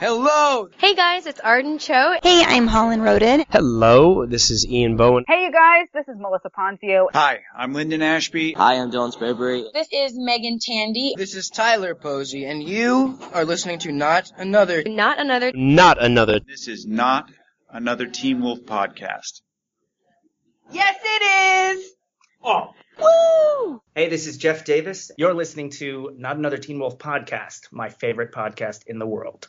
Hello! Hey guys, it's Arden Cho. Hey, I'm Holland Roden. Hello, this is Ian Bohen. Hey you guys, this is Melissa Ponzio. Hi, I'm Linden Ashby. Hi, I'm Dylan Sprayberry. This is Meagan Tandy. This is Tyler Posey, and you are listening to Not Another. Not another. Not another. This is not another Teen Wolf podcast. Yes, it is! Oh. Woo! Hey, this is Jeff Davis. You're listening to Not Another Teen Wolf podcast, my favorite podcast in the world.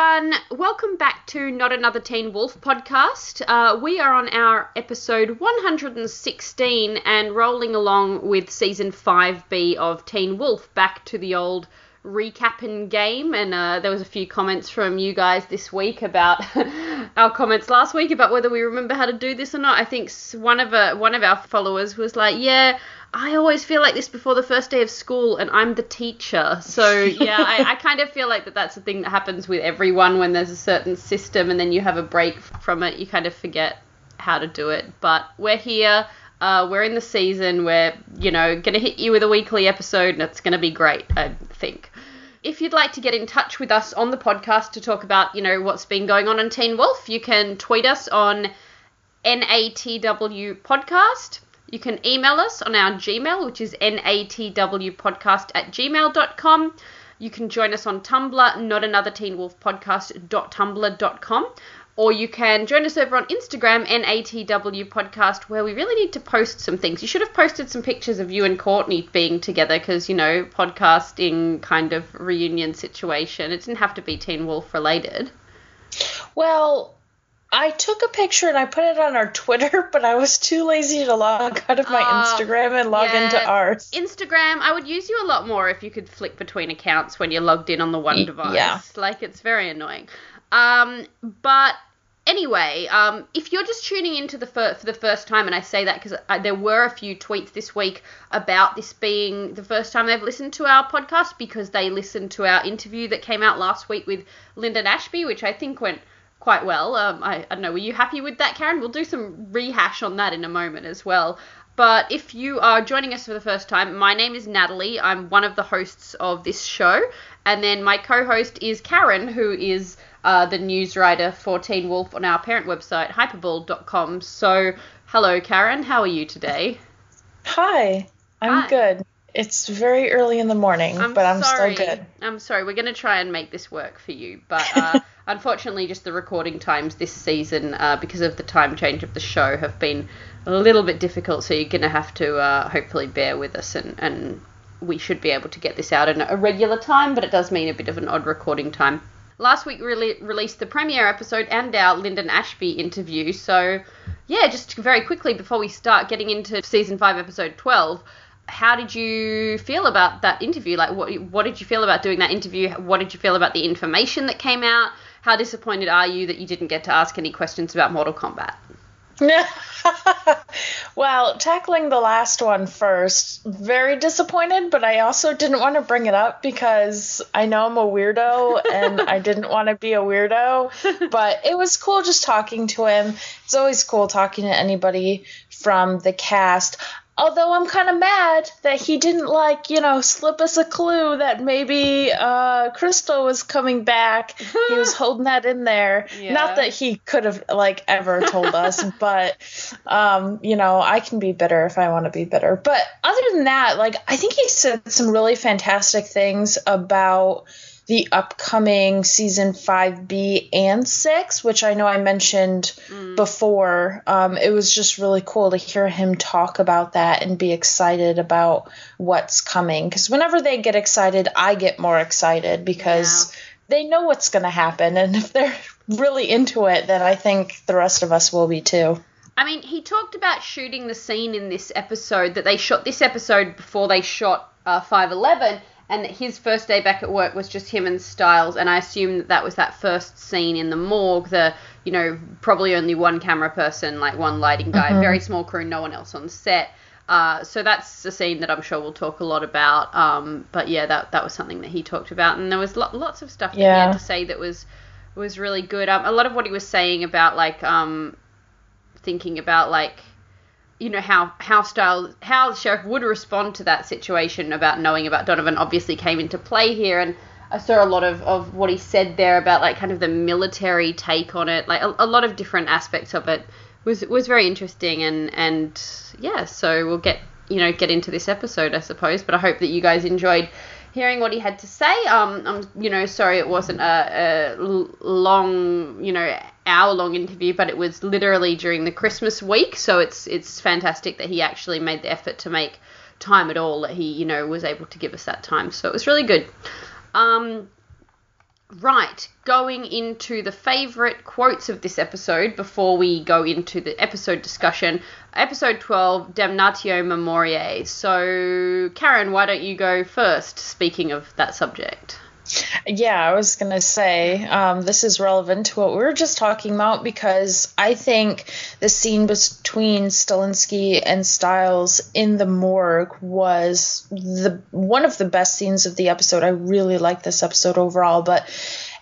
Everyone, welcome back to Not Another Teen Wolf podcast. Uh, we are on our episode 116 and rolling along with season 5B of Teen Wolf, back to the old recapping game. And uh, there was a few comments from you guys this week about our comments last week about whether we remember how to do this or not. I think one of uh, one of our followers was like, "Yeah, I always feel like this before the first day of school, and I'm the teacher. So yeah, I, I kind of feel like that that's a thing that happens with everyone when there's a certain system, and then you have a break from it. You kind of forget how to do it. But we're here. Uh, we're in the season. We're you know gonna hit you with a weekly episode, and it's gonna be great. I think. If you'd like to get in touch with us on the podcast to talk about, you know, what's been going on in Teen Wolf, you can tweet us on NATW Podcast. You can email us on our Gmail, which is natwpodcast at gmail.com. You can join us on Tumblr, not another Teen Wolf podcast.tumblr.com. Or you can join us over on Instagram, NATW Podcast, where we really need to post some things. You should have posted some pictures of you and Courtney being together because, you know, podcasting kind of reunion situation. It didn't have to be Teen Wolf related. Well, I took a picture and I put it on our Twitter, but I was too lazy to log out of my Uh, Instagram and log yeah. into ours. Instagram, I would use you a lot more if you could flick between accounts when you're logged in on the one device. yeah. Like, it's very annoying. Um, but anyway, um, if you're just tuning into the fir- for the first time, and I say that because there were a few tweets this week about this being the first time they've listened to our podcast because they listened to our interview that came out last week with Linden Ashby, which I think went quite well. Um, I, I don't know, were you happy with that, Karen? We'll do some rehash on that in a moment as well. But if you are joining us for the first time, my name is Natalie. I'm one of the hosts of this show. And then my co host is Karen, who is uh, the news writer for Teen Wolf on our parent website, Hypable.com. So, hello, Karen. How are you today? Hi, I'm Hi. good. It's very early in the morning, I'm but I'm sorry. still good. I'm sorry. We're going to try and make this work for you, but uh, unfortunately, just the recording times this season, uh, because of the time change of the show, have been a little bit difficult. So you're going to have to uh, hopefully bear with us, and, and we should be able to get this out in a regular time, but it does mean a bit of an odd recording time. Last week we rele- released the premiere episode and our Linden Ashby interview. So, yeah, just very quickly before we start getting into season five, episode twelve, how did you feel about that interview? Like, what what did you feel about doing that interview? What did you feel about the information that came out? How disappointed are you that you didn't get to ask any questions about Mortal Kombat? well, tackling the last one first, very disappointed, but I also didn't want to bring it up because I know I'm a weirdo and I didn't want to be a weirdo. But it was cool just talking to him. It's always cool talking to anybody from the cast. Although I'm kind of mad that he didn't like, you know, slip us a clue that maybe uh, Crystal was coming back. he was holding that in there. Yeah. Not that he could have like ever told us, but um, you know, I can be bitter if I want to be bitter. But other than that, like I think he said some really fantastic things about the upcoming season 5B and 6, which I know I mentioned before. Um, it was just really cool to hear him talk about that and be excited about what's coming. Because whenever they get excited, I get more excited because they know what's going to happen. And if they're really into it, then I think the rest of us will be too. I mean, he talked about shooting the scene in this episode that they shot this episode before they shot uh, 511, and his first day back at work was just him and Stiles, and I assume that that was that first scene in the morgue. The you know probably only one camera person, like one lighting guy, Mhm. very small crew, no one else on set. Uh, so that's a scene that I'm sure we'll talk a lot about. Um, but yeah, that that was something that he talked about, and there was lo- lots of stuff that he had to say that was was really good. Um, a lot of what he was saying about like um, thinking about like you know how how style how sheriff would respond to that situation about knowing about Donovan obviously came into play here. And I saw a lot of, of what he said there about like kind of the military take on it like a, a lot of different aspects of it was was very interesting. And and yeah so we'll get you know get into this episode I suppose. But I hope that you guys enjoyed hearing what he had to say. Um I'm you know sorry it wasn't a, a long you know hour long interview but it was literally during the Christmas week so it's it's fantastic that he actually made the effort to make time at all that he you know was able to give us that time so it was really good um Right, going into the favourite quotes of this episode before we go into the episode discussion. Episode 12, Damnatio Memoriae. So, Karen, why don't you go first, speaking of that subject? Yeah, I was going to say um, this is relevant to what we were just talking about because I think the scene between Stilinski and Stiles in the morgue was the one of the best scenes of the episode. I really liked this episode overall, but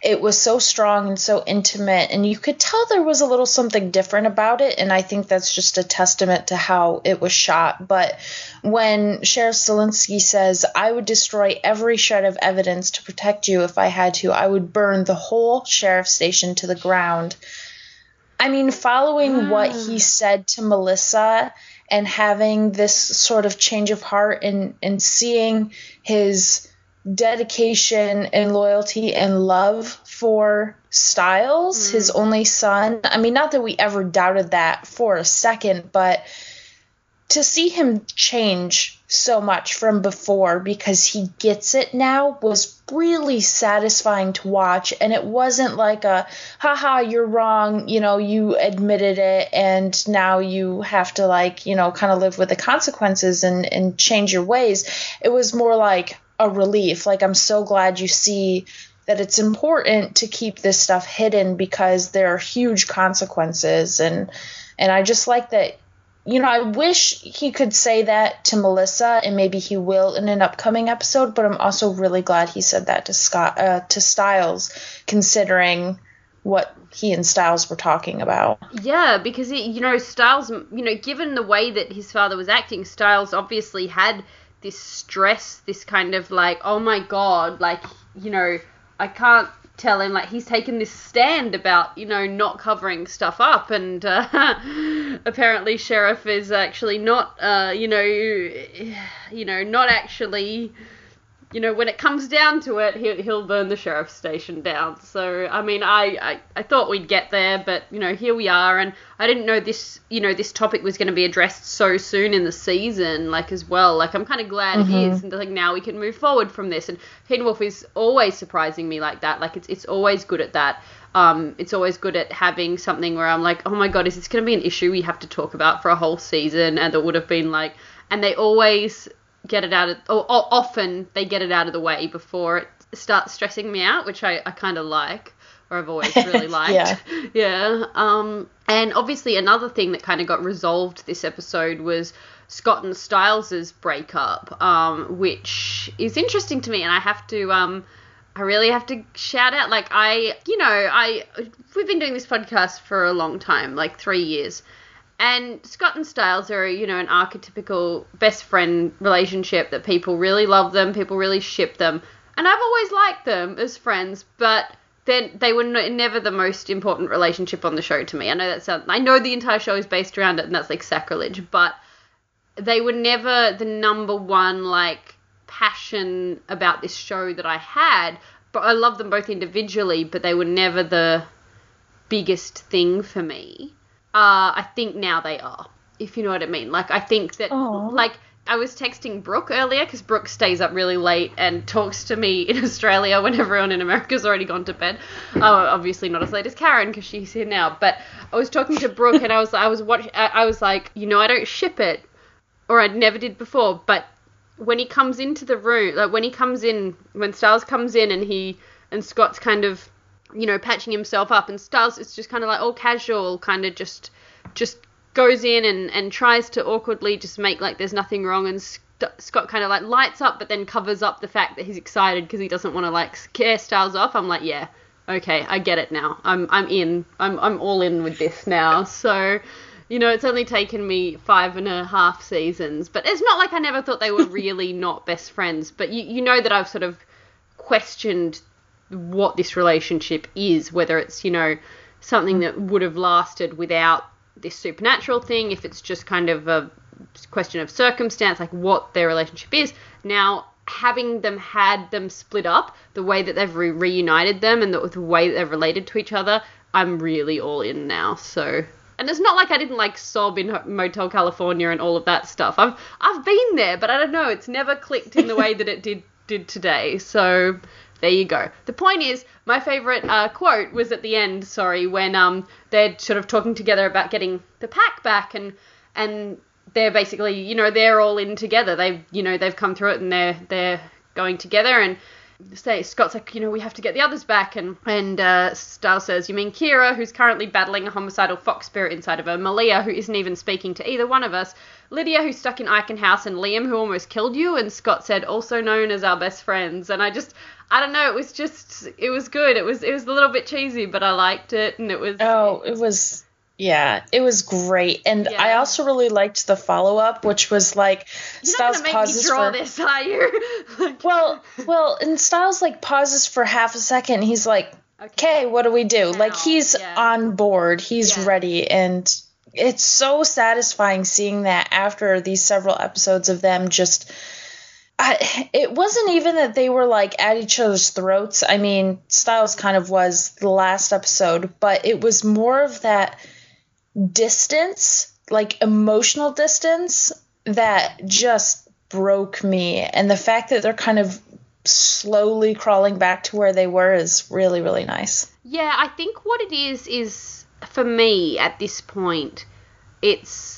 it was so strong and so intimate and you could tell there was a little something different about it and i think that's just a testament to how it was shot. But when sheriff Stilinski says i would destroy every shred of evidence to protect you if i had to i would burn the whole sheriff station to the ground. I mean following hmm. what he said to melissa and having this sort of change of heart and and seeing his dedication and loyalty and love for Stiles, mm-hmm. his only son. I mean, not that we ever doubted that for a second, but to see him change so much from before because he gets it now was really satisfying to watch. And it wasn't like a, haha, you're wrong, you know, you admitted it and now you have to, like, you know, kind of live with the consequences and, and change your ways. It was more like a relief. Like, I'm so glad you see that it's important to keep this stuff hidden because there are huge consequences and and I just like that you know I wish he could say that to Melissa and maybe he will in an upcoming episode but I'm also really glad he said that to Scott uh, to Stiles considering what he and Stiles were talking about. Yeah, because it, you know Stiles, you know, given the way that his father was acting, Stiles obviously had this stress, this kind of like, oh my god, like you know, I can't tell him like he's taken this stand about you know not covering stuff up. And uh, apparently sheriff is actually not uh, you know you know not actually you know when it comes down to it he'll, he'll burn the sheriff's station down. So i mean I, I i thought we'd get there but you know here we are and i didn't know this you know this topic was going to be addressed so soon in the season like as well. Like i'm kind of glad it Mhm. is and like now we can move forward from this. And teen wolf is always surprising me like that. Like it's it's always good at that. Um, it's always good at having something where I'm like, oh my god, is this going to be an issue we have to talk about for a whole season? And it would have been like, and they always get it out of, or, or often they get it out of the way before it starts stressing me out, which I, I kind of like, or I've always really liked. Yeah. yeah. Um, and obviously another thing that kind of got resolved this episode was Scott and Stiles' breakup, um, which is interesting to me, and I have to. Um, I really have to shout out. Like I, you know, I we've been doing this podcast for a long time, like three years, and Scott and Stiles are, you know, an archetypical best friend relationship that people really love them, people really ship them, and I've always liked them as friends, but then they were no, never the most important relationship on the show to me. I know that sounds, I know the entire show is based around it, and that's like sacrilege, but they were never the number one like passion about this show that I had. But I love them both individually, but they were never the biggest thing for me. Uh, I think now they are, if you know what I mean. Like I think that Aw. like I was texting Brooke earlier because Brooke stays up really late and talks to me in Australia when everyone in America's already gone to bed. Oh, obviously not as late as Karen because she's here now. But I was talking to Brooke and I was I was watch I I was like, you know, I don't ship it, or I never did before, but when he comes into the room, like when he comes in, when Stiles comes in and he and Scott's kind of, you know, patching himself up, and Stiles is just kind of like all casual, kind of just just goes in and and tries to awkwardly just make like there's nothing wrong, and Scott kind of like lights up, but then covers up the fact that he's excited because he doesn't want to like scare Stiles off. I'm like, yeah, okay, I get it now. I'm I'm in. I'm I'm all in with this now. So you know, it's only taken me five and a half seasons, but it's not like I never thought they were really not best friends. But you, you know that I've sort of questioned what this relationship is, whether it's, you know, something that would have lasted without this supernatural thing, if it's just kind of a question of circumstance, like what their relationship is. Now, having them had them split up, the way that they've re- reunited them and the, the way that they've related to each other, I'm really all in now. So and it's not like I didn't like sob in Motel California and all of that stuff. I've I've been there, but I don't know. It's never clicked in the way that it did did today. So there you go. The point is, my favorite uh, quote was at the end. Sorry, when um they're sort of talking together about getting the pack back, and and they're basically you know they're all in together. They've you know they've come through it and they're they're going together and say Scott's like, you know, we have to get the others back, and and uh, says, you mean Kira, who's currently battling a homicidal fox spirit inside of her, Malia, who isn't even speaking to either one of us, Lydia, who's stuck in Eichen House, and Liam, who almost killed you, and Scott said, also known as our best friends, and I just, I don't know, it was just, it was good, it was, it was a little bit cheesy, but I liked it, and it was. Oh, it was. Yeah, it was great, and Yeah. I also really liked the follow up, which was like You're Stiles not gonna make pauses me draw for this, you? Like, well, well, and Stiles like pauses for half a second. He's like, "Okay, what do we do?" Like he's yeah. on board. He's Yeah. ready, and it's so satisfying seeing that after these several episodes of them just. I, it wasn't even that they were like at each other's throats. I mean, Stiles kind of was the last episode, but it was more of that distance, like emotional distance, that just broke me. And the fact that they're kind of slowly crawling back to where they were is really, really nice. Yeah, I think what it is is for me at this point, it's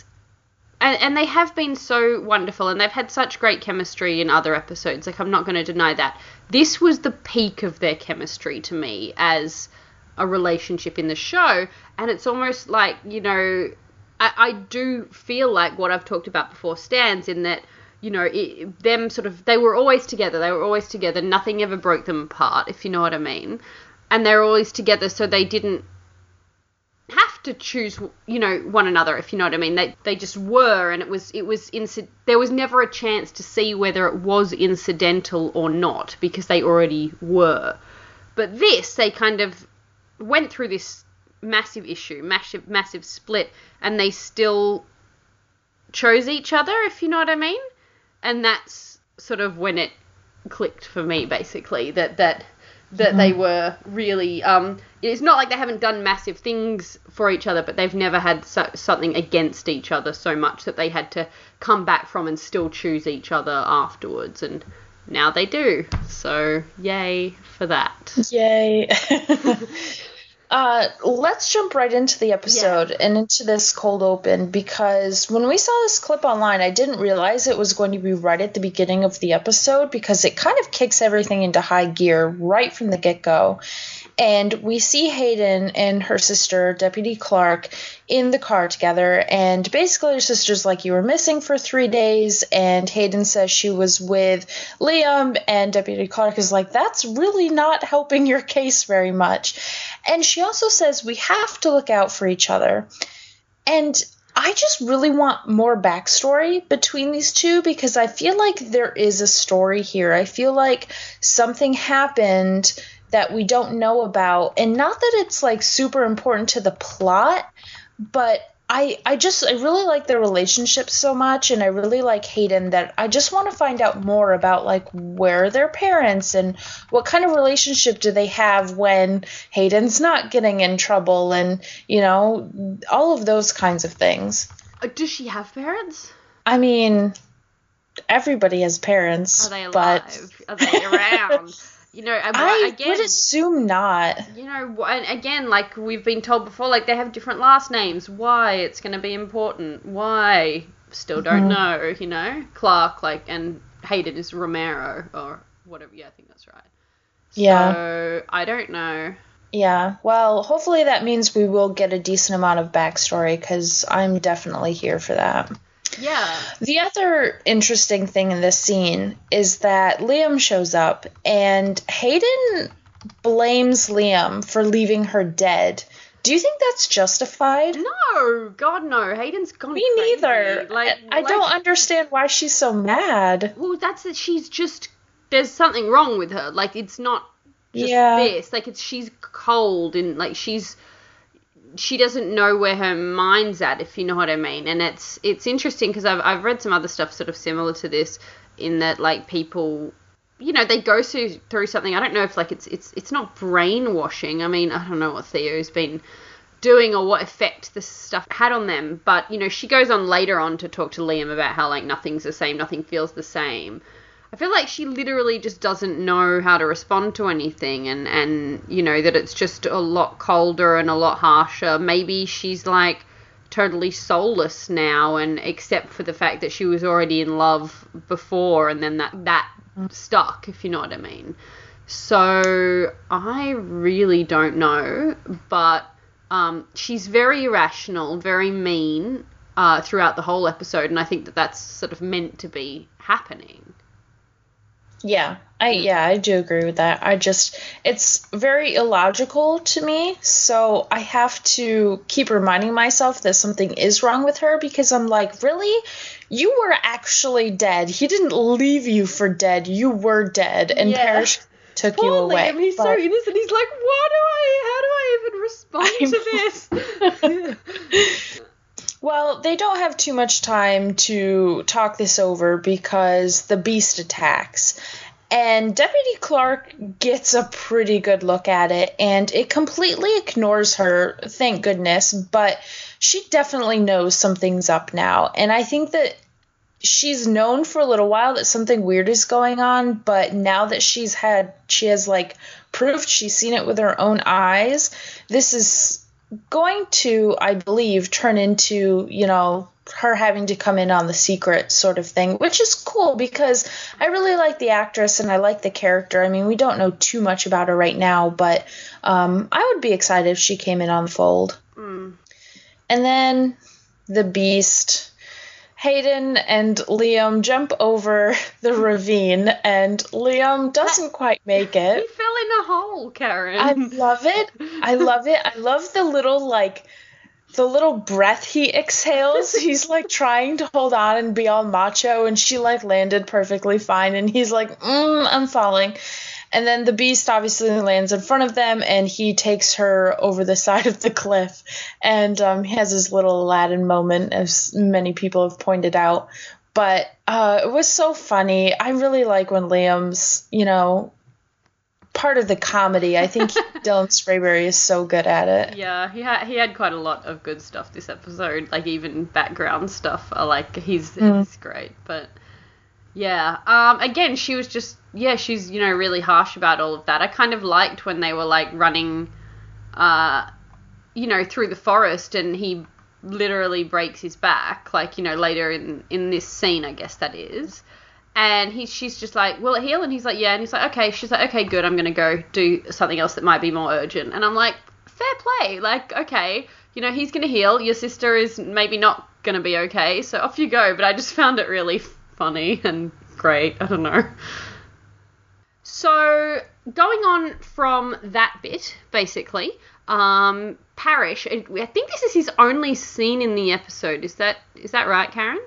and, and they have been so wonderful and they've had such great chemistry in other episodes. Like I'm not going to deny that. This was the peak of their chemistry to me as a relationship in the show, and it's almost like you know, I, I do feel like what I've talked about before stands in that you know it, them sort of they were always together. They were always together. Nothing ever broke them apart, if you know what I mean and they're always together so they didn't have to choose you know one another if you know what i mean. They they just were and it was it was inci- there was never a chance to see whether it was incidental or not because they already were. But this they kind of went through this massive issue massive massive split and they still chose each other if you know what i mean. And that's sort of when it clicked for me basically that that that they were really um it's not like they haven't done massive things for each other but they've never had so, something against each other so much that they had to come back from and still choose each other afterwards and now they do. So yay for that. Yay. uh, let's jump right into the episode and into this cold open because when we saw this clip online, I didn't realize it was going to be right at the beginning of the episode because it kind of kicks everything into high gear right from the get go. And we see Hayden and her sister, Deputy Clark, in the car together. And basically, her sister's like, You were missing for three days. And Hayden says she was with Liam. And Deputy Clark is like, That's really not helping your case very much. And she also says, We have to look out for each other. And I just really want more backstory between these two because I feel like there is a story here. I feel like something happened that we don't know about. And not that it's like super important to the plot, but I I just I really like their relationship so much and I really like Hayden that I just want to find out more about like where are their parents and what kind of relationship do they have when Hayden's not getting in trouble and you know all of those kinds of things. Uh, does she have parents? I mean everybody has parents are they alive? But are they around you know I what- again would assume not. you know, and again, like we've been told before, like they have different last names. Why it's going to be important? Why? Still don't Mhm. know. You know, Clark, like, and Hayden is Romero or whatever. Yeah, I think that's right. Yeah. So I don't know. Yeah. Well, hopefully that means we will get a decent amount of backstory because I'm definitely here for that. Yeah. The other interesting thing in this scene is that Liam shows up and Hayden blames Liam for leaving her dead. Do you think that's justified? No, God no. Hayden's gone. Me crazy. neither. Like I don't understand why she's so mad. Well, that's that she's just there's something wrong with her. Like it's not just Yeah. this. Like it's she's cold and like she's she doesn't know where her mind's at, if you know what I mean. And it's it's interesting because I've I've read some other stuff sort of similar to this, in that like people, you know, they go through through something. I don't know if like it's it's it's not brainwashing. I mean, I don't know what Theo's been doing or what effect this stuff had on them. But you know, she goes on later on to talk to Liam about how like nothing's the same, nothing feels the same. I feel like she literally just doesn't know how to respond to anything and and you know that it's just a lot colder and a lot harsher. Maybe she's like totally soulless now and except for the fact that she was already in love before and then that that stuck if you know what I mean. So I really don't know, but um, she's very irrational, very mean uh, throughout the whole episode, and I think that that's sort of meant to be happening. Yeah, I hmm. yeah, I do agree with that. I just it's very illogical to me, so I have to keep reminding myself that something is wrong with her because I'm like, really? You were actually dead. He didn't leave you for dead. You were dead, and Yeah. Parrish took you Poor away. Liam, he's so innocent. He's like, what do I? How do I even respond to this? Well, they don't have too much time to talk this over because the beast attacks. And Deputy Clark gets a pretty good look at it, and it completely ignores her, thank goodness, but she definitely knows something's up now. And I think that she's known for a little while that something weird is going on, but now that she's had, she has like proof, she's seen it with her own eyes, this is going to, I believe, turn into, you know, her having to come in on the secret sort of thing, which is cool because I really like the actress and I like the character. I mean, we don't know too much about her right now, but um, I would be excited if she came in on the fold. Mm. And then the beast. Hayden and Liam jump over the ravine, and Liam doesn't quite make it. He fell in a hole, Karen. I love it. I love it. I love the little like the little breath he exhales. He's like trying to hold on and be all macho, and she like landed perfectly fine, and he's like, mm, I'm falling. And then the beast obviously lands in front of them, and he takes her over the side of the cliff, and um, he has his little Aladdin moment, as many people have pointed out. But uh, it was so funny. I really like when Liam's, you know, part of the comedy. I think Dylan Sprayberry is so good at it. Yeah, he had he had quite a lot of good stuff this episode, like even background stuff. Like he's Mm. he's great, but yeah. Um, again, she was just yeah, she's you know really harsh about all of that. I kind of liked when they were like running, uh, you know, through the forest, and he literally breaks his back, like you know later in in this scene, I guess that is. And he, she's just like, will it heal? And he's like, yeah. And he's like, okay. She's like, okay, good. I'm gonna go do something else that might be more urgent. And I'm like, fair play. Like, okay, you know, he's gonna heal. Your sister is maybe not gonna be okay. So off you go. But I just found it really funny and great. I don't know. So going on from that bit, basically, um, Parrish. I think this is his only scene in the episode. Is that is that right, Karen?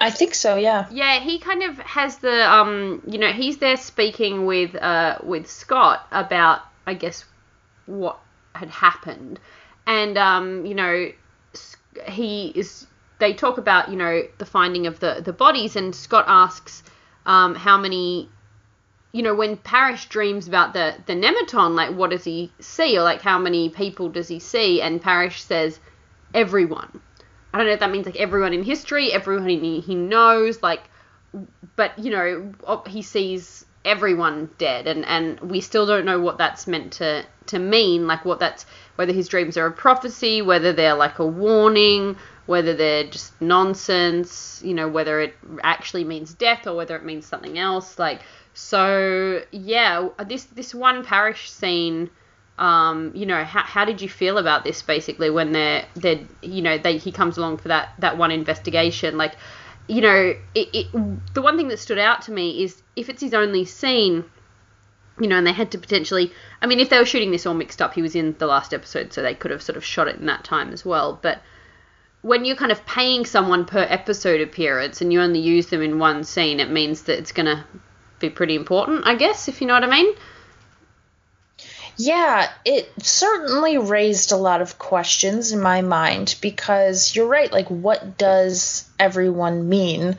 I think so, yeah. Yeah, he kind of has the um, you know, he's there speaking with uh with Scott about I guess what had happened, and um, you know, he is. They talk about you know the finding of the the bodies, and Scott asks um how many. You know, when Parrish dreams about the the Nemeton, like what does he see, or like how many people does he see? And Parrish says, everyone. I don't know if that means like everyone in history, everyone he, he knows, like, but you know, he sees everyone dead, and and we still don't know what that's meant to to mean, like what that's whether his dreams are a prophecy, whether they're like a warning, whether they're just nonsense, you know, whether it actually means death or whether it means something else. Like, so yeah, this this one Parrish scene. Um, you know, how, how did you feel about this basically when they're they're you know they he comes along for that that one investigation like you know it, it the one thing that stood out to me is if it's his only scene you know, and they had to potentially. I mean, if they were shooting this all mixed up, he was in the last episode, so they could have sort of shot it in that time as well. But when you're kind of paying someone per episode appearance and you only use them in one scene, it means that it's going to be pretty important, I guess, if you know what I mean. Yeah, it certainly raised a lot of questions in my mind because you're right. Like, what does everyone mean?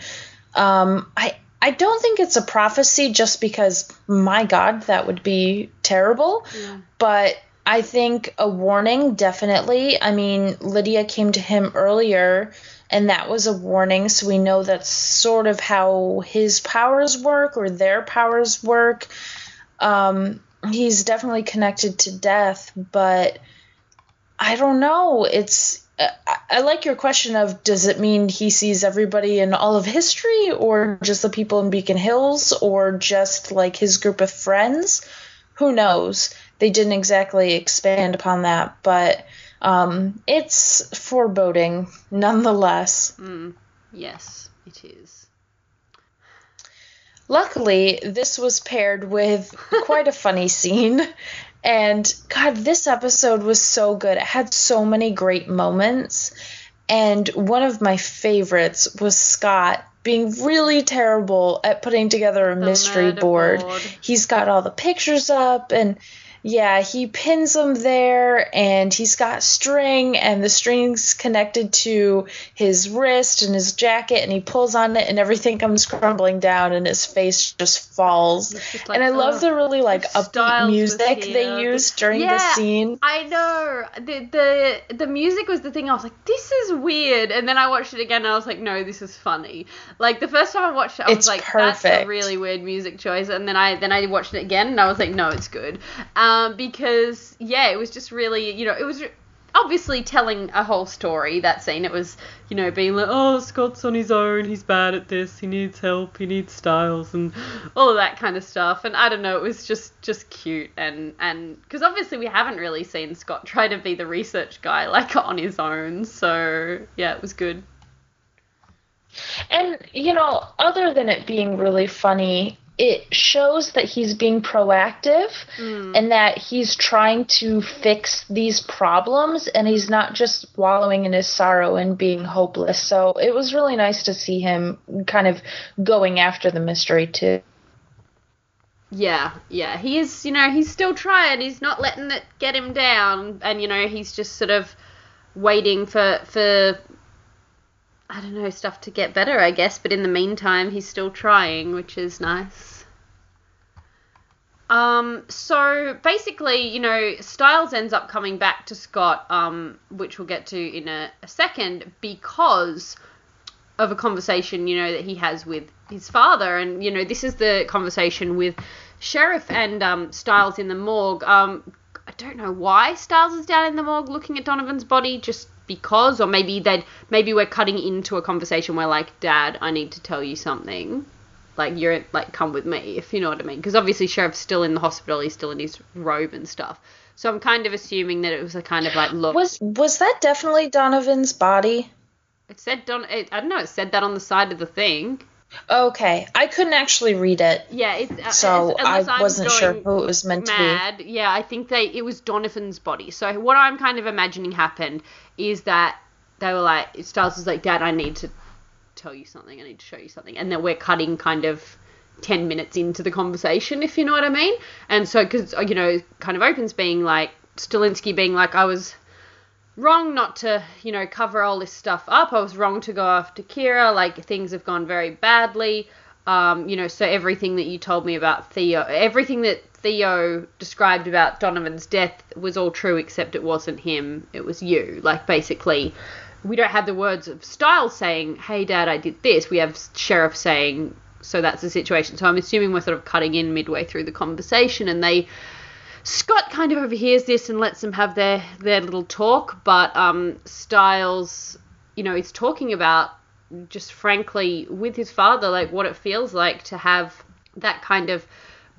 Um, I I don't think it's a prophecy just because, my God, that would be terrible. Yeah. But I think a warning, definitely. I mean, Lydia came to him earlier, and that was a warning, so we know that's sort of how his powers work or their powers work. Um, he's definitely connected to death, but I don't know. It's I, I like your question of does it mean he sees everybody in all of history or just the people in Beacon Hills or just like his group of friends? Who knows? They didn't exactly expand upon that, but um, it's foreboding nonetheless. Mm, yes, it is. Luckily, this was paired with quite a funny scene. And God, this episode was so good. It had so many great moments. And one of my favorites was Scott being really terrible at putting together a The mystery board. board. He's got all the pictures up and yeah, he pins them there and he's got string and the string's connected to his wrist and his jacket and he pulls on it and everything comes crumbling down and his face just falls. Just like, and I love the really like upbeat music they used during Yeah, the scene. I know the the the music was the thing. I was like, this is weird, and then I watched it again, and I was like, no, this is funny. Like the first time I watched it, I It's was like, that's a really weird music choice, and then I then I watched it again, and I was like, no, it's good, um, Um, because yeah, it was just really, you know, it was. Obviously, telling a whole story. That scene, it was, you know, being like, "Oh, Scott's on his own. He's bad at this. He needs help. He needs Stiles, and all of that kind of stuff." And I don't know, it was just just cute and and because obviously we haven't really seen Scott try to be the research guy like on his own. So yeah, it was good. And you know, other than it being really funny, it shows that he's being proactive Mm. and that he's trying to fix these problems and he's not just wallowing in his sorrow and being hopeless. So it was really nice to see him kind of going after the mystery too. Yeah, yeah, he is. You know, he's still trying. He's not letting it get him down, and you know, he's just sort of waiting for for I don't know stuff to get better, I guess. But in the meantime, he's still trying, which is nice. Um, so basically, you know, Stiles ends up coming back to Scott, um, which we'll get to in a, a second, because of a conversation, you know, that he has with his father. And, you know, this is the conversation with Sheriff and um, Stiles in the morgue. Um, I don't know why Stiles is down in the morgue looking at Donovan's body, just because, or maybe they maybe we're cutting into a conversation where like, Dad, I need to tell you something. Like you're like, come with me, if you know what I mean. Because obviously Sheriff's still in the hospital, he's still in his robe and stuff. So I'm kind of assuming that it was a kind of like look. Was was that definitely Donovan's body? It said Don. It, I don't know. It said that on the side of the thing. Okay, I couldn't actually read it. Yeah, it's uh, So I wasn't sure who it was meant to be. mad. Yeah, I think they it was Donovan's body. So what I'm kind of imagining happened is that they were like Stiles was like, Dad, I need to tell you something. I need to show you something, and then we're cutting kind of. 10 minutes into the conversation, if you know what I mean. And so, because, you know, kind of opens being like, Stilinski being like, I was wrong not to, you know, cover all this stuff up. I was wrong to go after Kira. Like things have gone very badly. Um, you know, so everything that you told me about Theo, everything that Theo described about Donovan's death was all true, except it wasn't him. It was you. Like basically, we don't have the words of Stiles saying, "Hey, Dad, I did this." We have Sheriff saying, "So that's the situation." So I'm assuming we're sort of cutting in midway through the conversation, and they Scott kind of overhears this and lets them have their their little talk, but um, Stiles you know, is talking about just frankly with his father, like what it feels like to have that kind of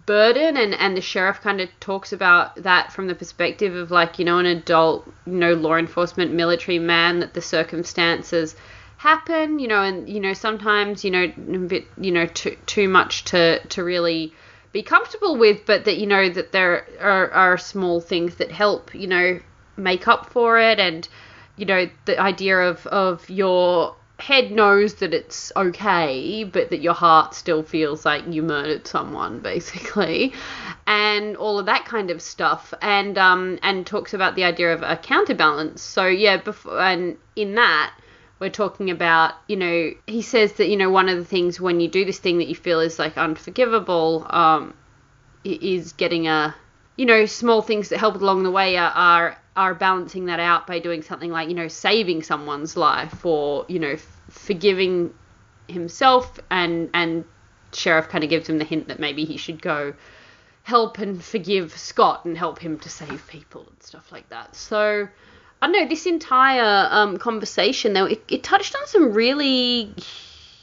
burden and and the sheriff kind of talks about that from the perspective of like you know an adult you know law enforcement military man that the circumstances happen you know and you know sometimes you know a bit you know too too much to to really be comfortable with but that you know that there are, are small things that help you know make up for it and you know the idea of of your head knows that it's okay, but that your heart still feels like you murdered someone, basically, and all of that kind of stuff, and um and talks about the idea of a counterbalance. So yeah, before and in that we're talking about, you know, he says that you know one of the things when you do this thing that you feel is like unforgivable, um, is getting a you know, small things that help along the way are, are are balancing that out by doing something like, you know, saving someone's life or, you know, f- forgiving himself and and sheriff kind of gives him the hint that maybe he should go help and forgive Scott and help him to save people and stuff like that. So I don't know, this entire um, conversation though, it, it touched on some really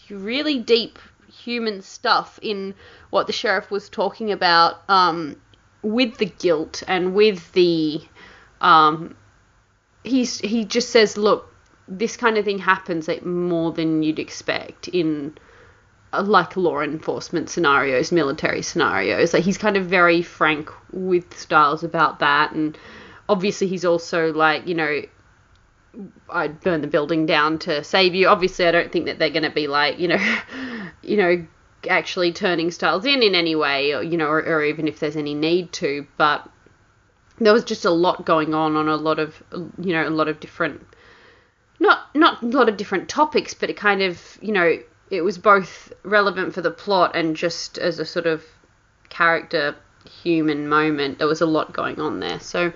really deep human stuff in what the sheriff was talking about um, with the guilt and with the um, he's he just says, look, this kind of thing happens like more than you'd expect in uh, like law enforcement scenarios, military scenarios. Like he's kind of very frank with Stiles about that, and obviously he's also like you know. I'd burn the building down to save you. Obviously, I don't think that they're going to be like, you know, you know, actually turning Stiles in in any way, or you know, or, or even if there's any need to. But there was just a lot going on on a lot of you know a lot of different not not a lot of different topics but it kind of you know it was both relevant for the plot and just as a sort of character human moment there was a lot going on there so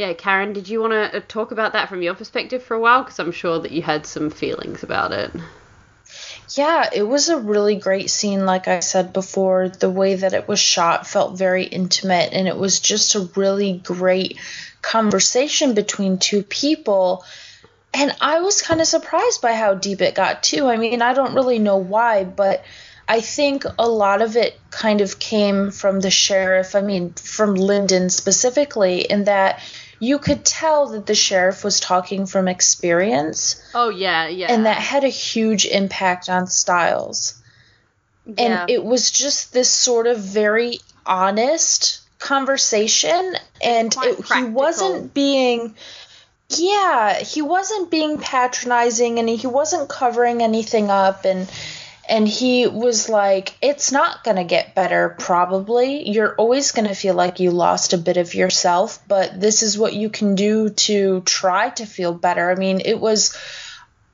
yeah karen did you want to uh, talk about that from your perspective for a while because i'm sure that you had some feelings about it yeah, it was a really great scene, like I said before. The way that it was shot felt very intimate, and it was just a really great conversation between two people. And I was kind of surprised by how deep it got, too. I mean, I don't really know why, but I think a lot of it kind of came from the sheriff, I mean, from Linden specifically, in that you could tell that the sheriff was talking from experience. Oh yeah, yeah. And that had a huge impact on Stiles. Yeah. And it was just this sort of very honest conversation and it, he wasn't being yeah, he wasn't being patronizing and he wasn't covering anything up and and he was like it's not going to get better probably. You're always going to feel like you lost a bit of yourself but this is what you can do to try to feel better. I mean it was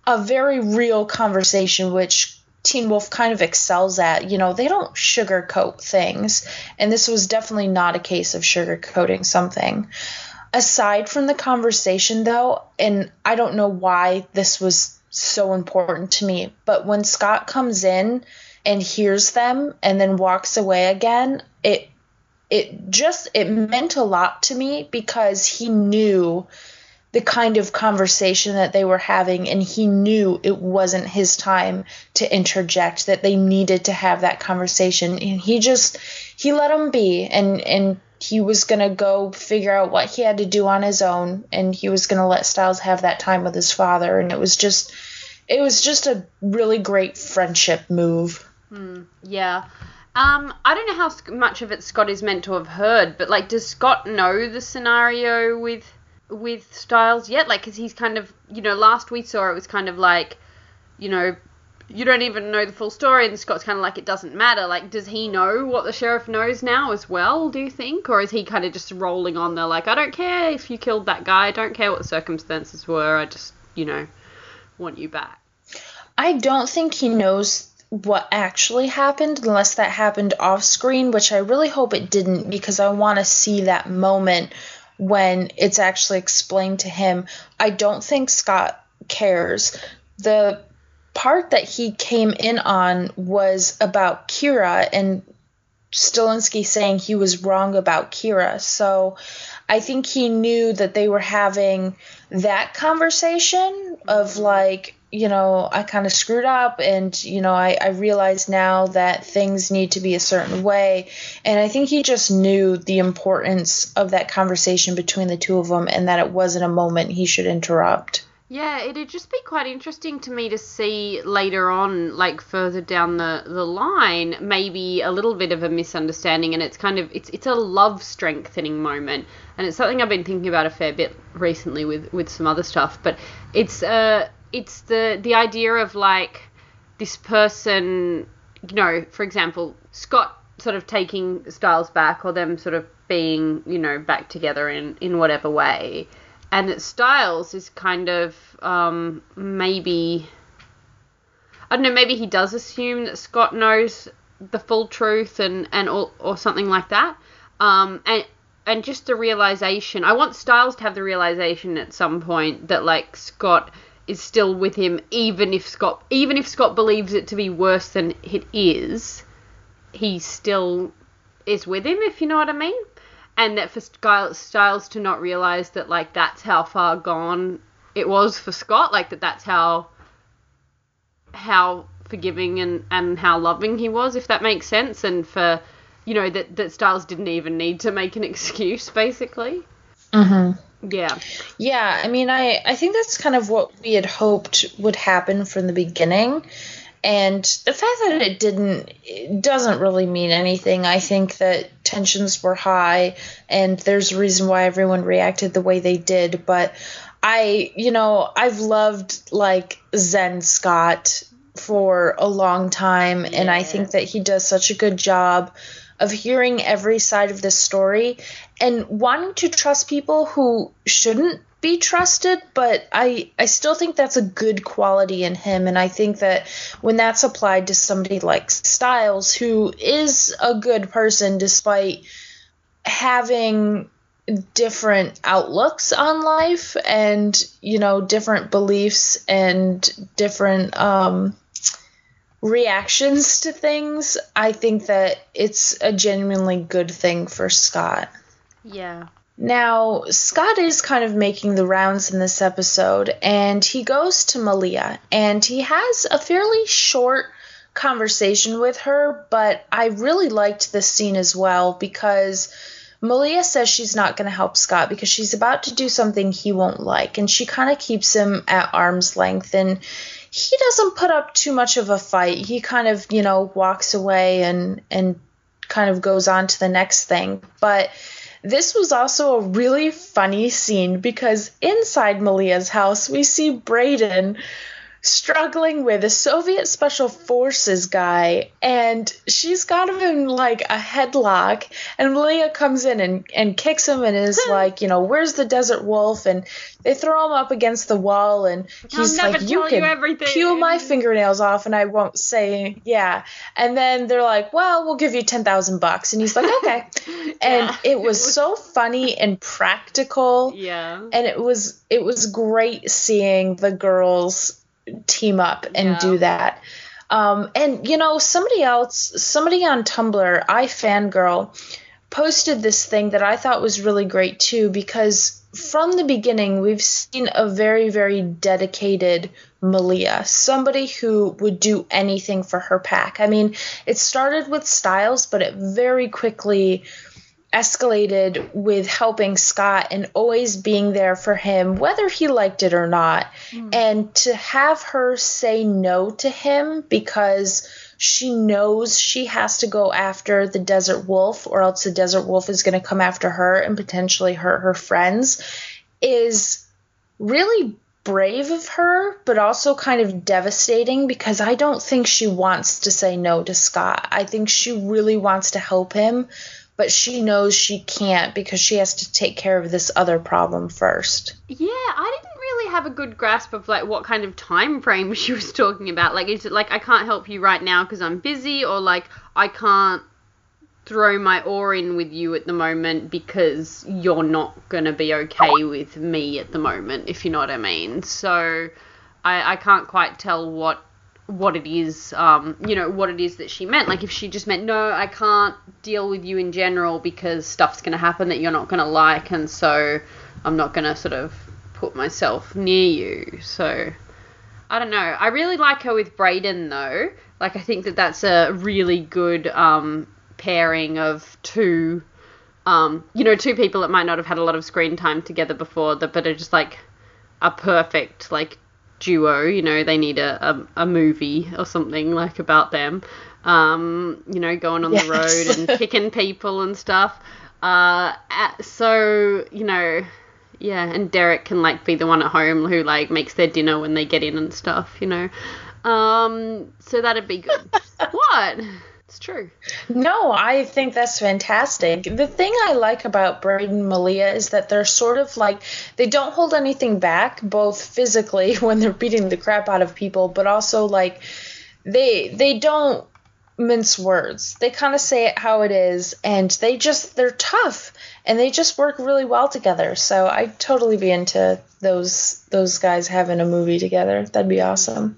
a very real conversation which teen wolf kind of excels at. You know they don't sugarcoat things. And this was definitely not a case of sugarcoating something. Aside from the conversation though and i don't know why this was so important to me. But when Scott comes in and hears them and then walks away again, it it just it meant a lot to me because he knew the kind of conversation that they were having and he knew it wasn't his time to interject that they needed to have that conversation and he just he let them be and and he was going to go figure out what he had to do on his own and he was going to let Stiles have that time with his father and it was just it was just a really great friendship move. Yeah. Um, I don't know how much of it Scott is meant to have heard, but like, does Scott know the scenario with with Stiles yet? Like, cause he's kind of, you know, last we saw it was kind of like, you know, you don't even know the full story, and Scott's kind of like, it doesn't matter. Like, does he know what the sheriff knows now as well? Do you think, or is he kind of just rolling on there, like, I don't care if you killed that guy, I don't care what the circumstances were, I just, you know, want you back. I don't think he knows what actually happened unless that happened off screen, which I really hope it didn't because I want to see that moment when it's actually explained to him. I don't think Scott cares. The part that he came in on was about Kira and Stilinski saying he was wrong about Kira. So I think he knew that they were having that conversation of like, you know, I kind of screwed up and, you know, I, I realize now that things need to be a certain way. And I think he just knew the importance of that conversation between the two of them and that it wasn't a moment he should interrupt. Yeah, it'd just be quite interesting to me to see later on, like further down the, the line, maybe a little bit of a misunderstanding, and it's kind of it's it's a love strengthening moment, and it's something I've been thinking about a fair bit recently with with some other stuff. But it's uh it's the the idea of like this person, you know, for example, Scott sort of taking Stiles back, or them sort of being you know back together in in whatever way and that Stiles is kind of um, maybe I don't know maybe he does assume that Scott knows the full truth and and or, or something like that. Um, and and just the realization I want Stiles to have the realization at some point that like Scott is still with him even if Scott even if Scott believes it to be worse than it is he still is with him if you know what I mean and that for Stiles to not realize that like that's how far gone it was for Scott, like that that's how how forgiving and and how loving he was, if that makes sense, and for you know that that Stiles didn't even need to make an excuse, basically. Mm-hmm. Yeah. Yeah, I mean, I I think that's kind of what we had hoped would happen from the beginning. And the fact that it didn't it doesn't really mean anything. I think that tensions were high, and there's a reason why everyone reacted the way they did. But I, you know, I've loved like Zen Scott for a long time, yeah. and I think that he does such a good job of hearing every side of the story and wanting to trust people who shouldn't be trusted, but I I still think that's a good quality in him and I think that when that's applied to somebody like Stiles who is a good person despite having different outlooks on life and you know different beliefs and different um reactions to things, I think that it's a genuinely good thing for Scott. Yeah. Now, Scott is kind of making the rounds in this episode, and he goes to Malia, and he has a fairly short conversation with her, but I really liked this scene as well because Malia says she's not going to help Scott because she's about to do something he won't like, and she kind of keeps him at arm's length, and he doesn't put up too much of a fight. He kind of, you know, walks away and and kind of goes on to the next thing, but this was also a really funny scene because inside Malia's house, we see Braeden struggling with a Soviet Special Forces guy, and she's got him in like a headlock. And Leah comes in and, and kicks him and is like, you know, where's the desert wolf? And they throw him up against the wall, and he's like, you can you peel my fingernails off, and I won't say, yeah. And then they're like, well, we'll give you ten thousand bucks, and he's like, okay. and Yeah. it was so funny and practical Yeah. and it was it was great seeing the girls team up and Yeah. do that. Um, and you know, somebody else, somebody on Tumblr, I fangirl, posted this thing that I thought was really great too because from the beginning we've seen a very very dedicated Malia, somebody who would do anything for her pack. I mean, it started with Stiles, but it very quickly escalated with helping Scott and always being there for him, whether he liked it or not. Hmm. And to have her say no to him because she knows she has to go after the desert wolf, or else the desert wolf is going to come after her and potentially hurt her friends, is really brave of her, but also kind of devastating because I don't think she wants to say no to Scott. I think she really wants to help him, but she knows she can't because she has to take care of this other problem first. Yeah, I didn't really have a good grasp of like what kind of time frame she was talking about. Like, is it like I can't help you right now because I'm busy, or like I can't throw my oar in with you at the moment because you're not gonna be okay with me at the moment, if you know what I mean. So I, I can't quite tell what what it is, um, you know, what it is that she meant. Like if she just meant, no, I can't deal with you in general because stuff's gonna happen that you're not gonna like, and so I'm not gonna sort of put myself near you. So I don't know. I really like her with Braeden though. Like I think that that's a really good um, pairing of two, um, you know, two people that might not have had a lot of screen time together before, but are just like a perfect like duo. You know, they need a a, a movie or something like about them. Um, you know, going on the road and kicking people and stuff. Uh, uh, so you know, yeah, and Derek can like be the one at home who like makes their dinner when they get in and stuff, you know. Um, so that'd be good. what? It's true. No, I think that's fantastic. The thing I like about Braeden and Malia is that they're sort of like they don't hold anything back, both physically when they're beating the crap out of people, but also like they they don't mince words. They kind of say it how it is, and they just they're tough and they just work really well together. So I'd totally be into those those guys having a movie together. That'd be awesome.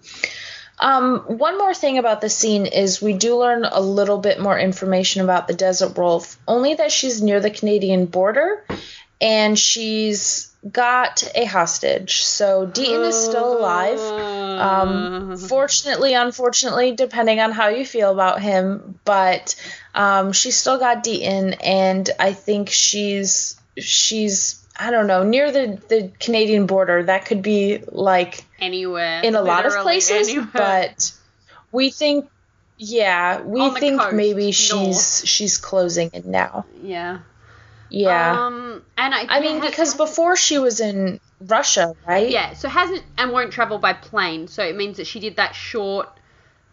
Um, one more thing about the scene is we do learn a little bit more information about the Desert Wolf, only that she's near the Canadian border and she's got a hostage. So Deaton is still alive. Um, fortunately, unfortunately, depending on how you feel about him, but um, she's still got Deaton, and I think she's she's I don't know near the the Canadian border. That could be like Anywhere. in a lot of places, anywhere. but we think, yeah, we On think maybe she's north. she's closing it now. yeah. Yeah, Um, and I, I mean because before she was in Russia, right? Yeah, so hasn't and won't travel by plane. So it means that she did that short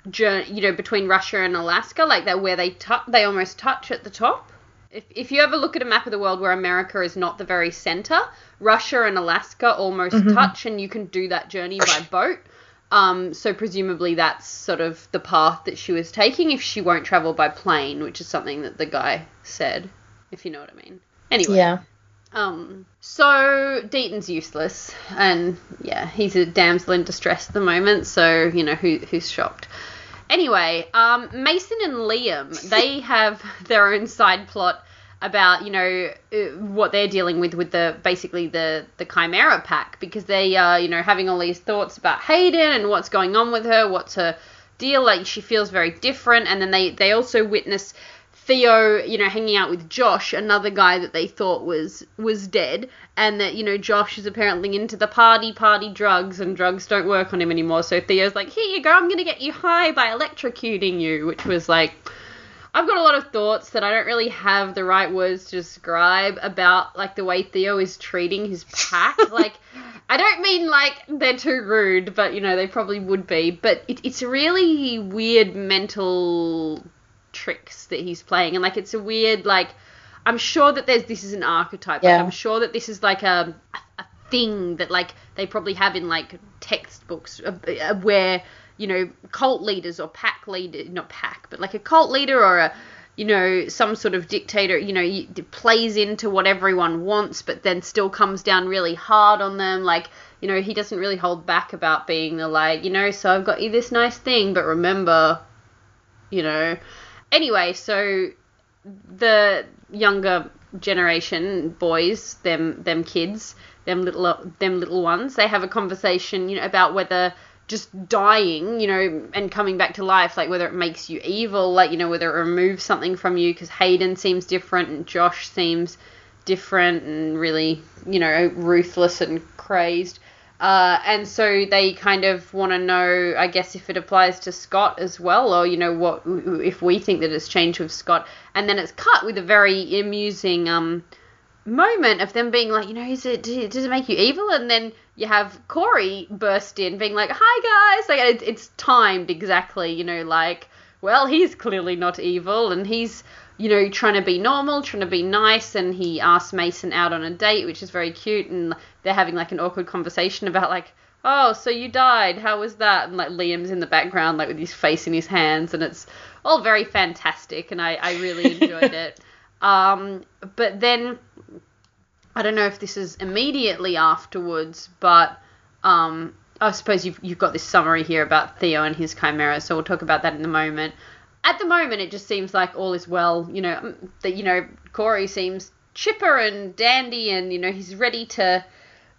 journey, you know, between Russia and Alaska, like that where they touch, they almost touch at the top. If if you ever look at a map of the world where America is not the very center, Russia and Alaska almost touch, and you can do that journey by boat. Um, so presumably that's sort of the path that she was taking if she won't travel by plane, which is something that the guy said, if you know what I mean. Anyway. Yeah. Um, so Deaton's useless, and yeah, he's a damsel in distress at the moment. So you know who who's shocked. Anyway, um, Mason and Liam they have their own side plot about you know uh, what they're dealing with with the basically the the Chimera pack because they are you know having all these thoughts about Hayden and what's going on with her, what's her deal like she feels very different, and then they they also witness Theo, you know, hanging out with Josh, another guy that they thought was was dead, and that you know Josh is apparently into the party, party drugs, and drugs don't work on him anymore. So Theo's like, "Here you go, I'm gonna get you high by electrocuting you," which was like, I've got a lot of thoughts that I don't really have the right words to describe about like the way Theo is treating his pack. like, I don't mean like they're too rude, but you know they probably would be. But it, it's really weird mental tricks that he's playing and like it's a weird like i'm sure that there's this is an archetype Yeah. like i'm sure that this is like a, a, thing that like they probably have in like textbooks uh, uh, where you know cult leaders or pack leader not pack but like a cult leader or a you know some sort of dictator you know plays into what everyone wants but then still comes down really hard on them like you know he doesn't really hold back about being the like you know so i've got you this nice thing but remember you know. Anyway, so the younger generation boys, them them kids, them little them little ones, they have a conversation, you know, about whether just dying, you know, and coming back to life, like whether it makes you evil, like you know, whether it removes something from you, because Hayden seems different and Josh seems different and really, you know, ruthless and crazed. Uh, and so they kind of want to know, I guess, if it applies to Scott as well, or you know, what if we think that it's changed with Scott. And then it's cut with a very amusing um, moment of them being like, you know, is it does it make you evil? And then you have Corey burst in, being like, "Hi guys!" Like it, it's timed exactly, you know, like, well, he's clearly not evil, and he's you know, trying to be normal, trying to be nice, and he asks Mason out on a date, which is very cute, and they're having like an awkward conversation about like, oh, so you died, how was that? And like Liam's in the background, like with his face in his hands, and it's all very fantastic, and I, I really enjoyed it. Um, but then I don't know if this is immediately afterwards, but um, I suppose you've you've got this summary here about Theo and his chimera, so we'll talk about that in a moment at the moment it just seems like all is well you know that you know corey seems chipper and dandy and you know he's ready to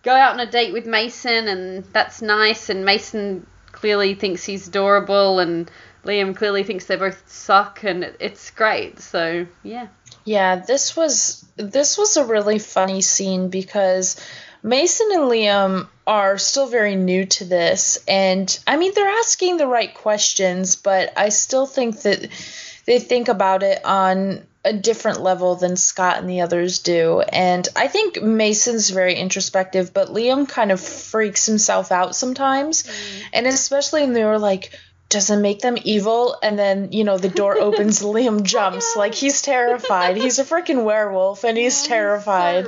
go out on a date with Mason, and that's nice. And Mason clearly thinks he's adorable, and Liam clearly thinks they both suck, and it's great. So yeah, Yeah, this was this was a really funny scene because Mason and Liam are still very new to this and I mean they're asking the right questions, but I still think that they think about it on a different level than Scott and the others do. And I think Mason's very introspective, but Liam kind of freaks himself out sometimes. Mm-hmm. And especially when they were like, doesn't make them evil and then you know the door opens liam jumps. Like he's terrified. He's a freaking werewolf and he's terrified.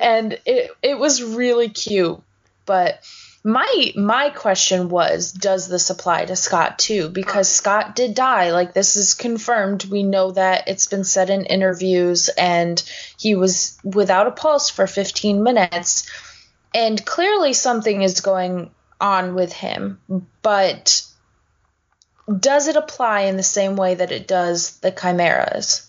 and it it was really cute. But my my question was does this apply to scott too? Because scott did die. Like this is confirmed. We know that it's been said in interviews and he was without a pulse for 15 minutes. And clearly something is going on with him. But does it apply in the same way that it does the chimeras?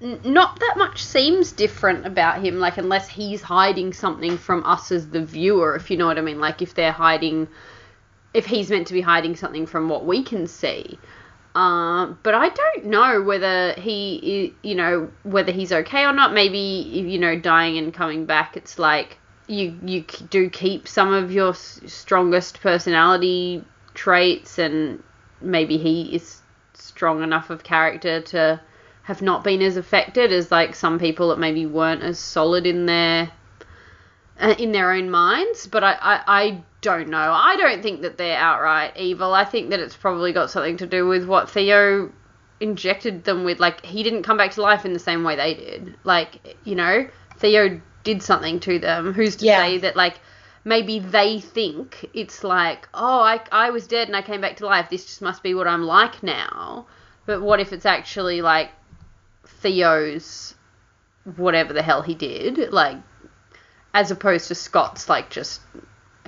Not that much seems different about him, like unless he's hiding something from us as the viewer, if you know what I mean. Like if they're hiding, if he's meant to be hiding something from what we can see. Um, but I don't know whether he, you know, whether he's okay or not. Maybe you know, dying and coming back, it's like you you do keep some of your strongest personality traits, and maybe he is strong enough of character to have not been as affected as like some people that maybe weren't as solid in their uh, in their own minds. But I, I, I don't know. I don't think that they're outright evil. I think that it's probably got something to do with what Theo injected them with. Like he didn't come back to life in the same way they did. Like you know, Theo did something to them. Who's to Yeah. say that like maybe they think it's like, oh, I, I was dead and I came back to life. This just must be what I'm like now. But what if it's actually like Theo's whatever the hell he did, like as opposed to Scott's like just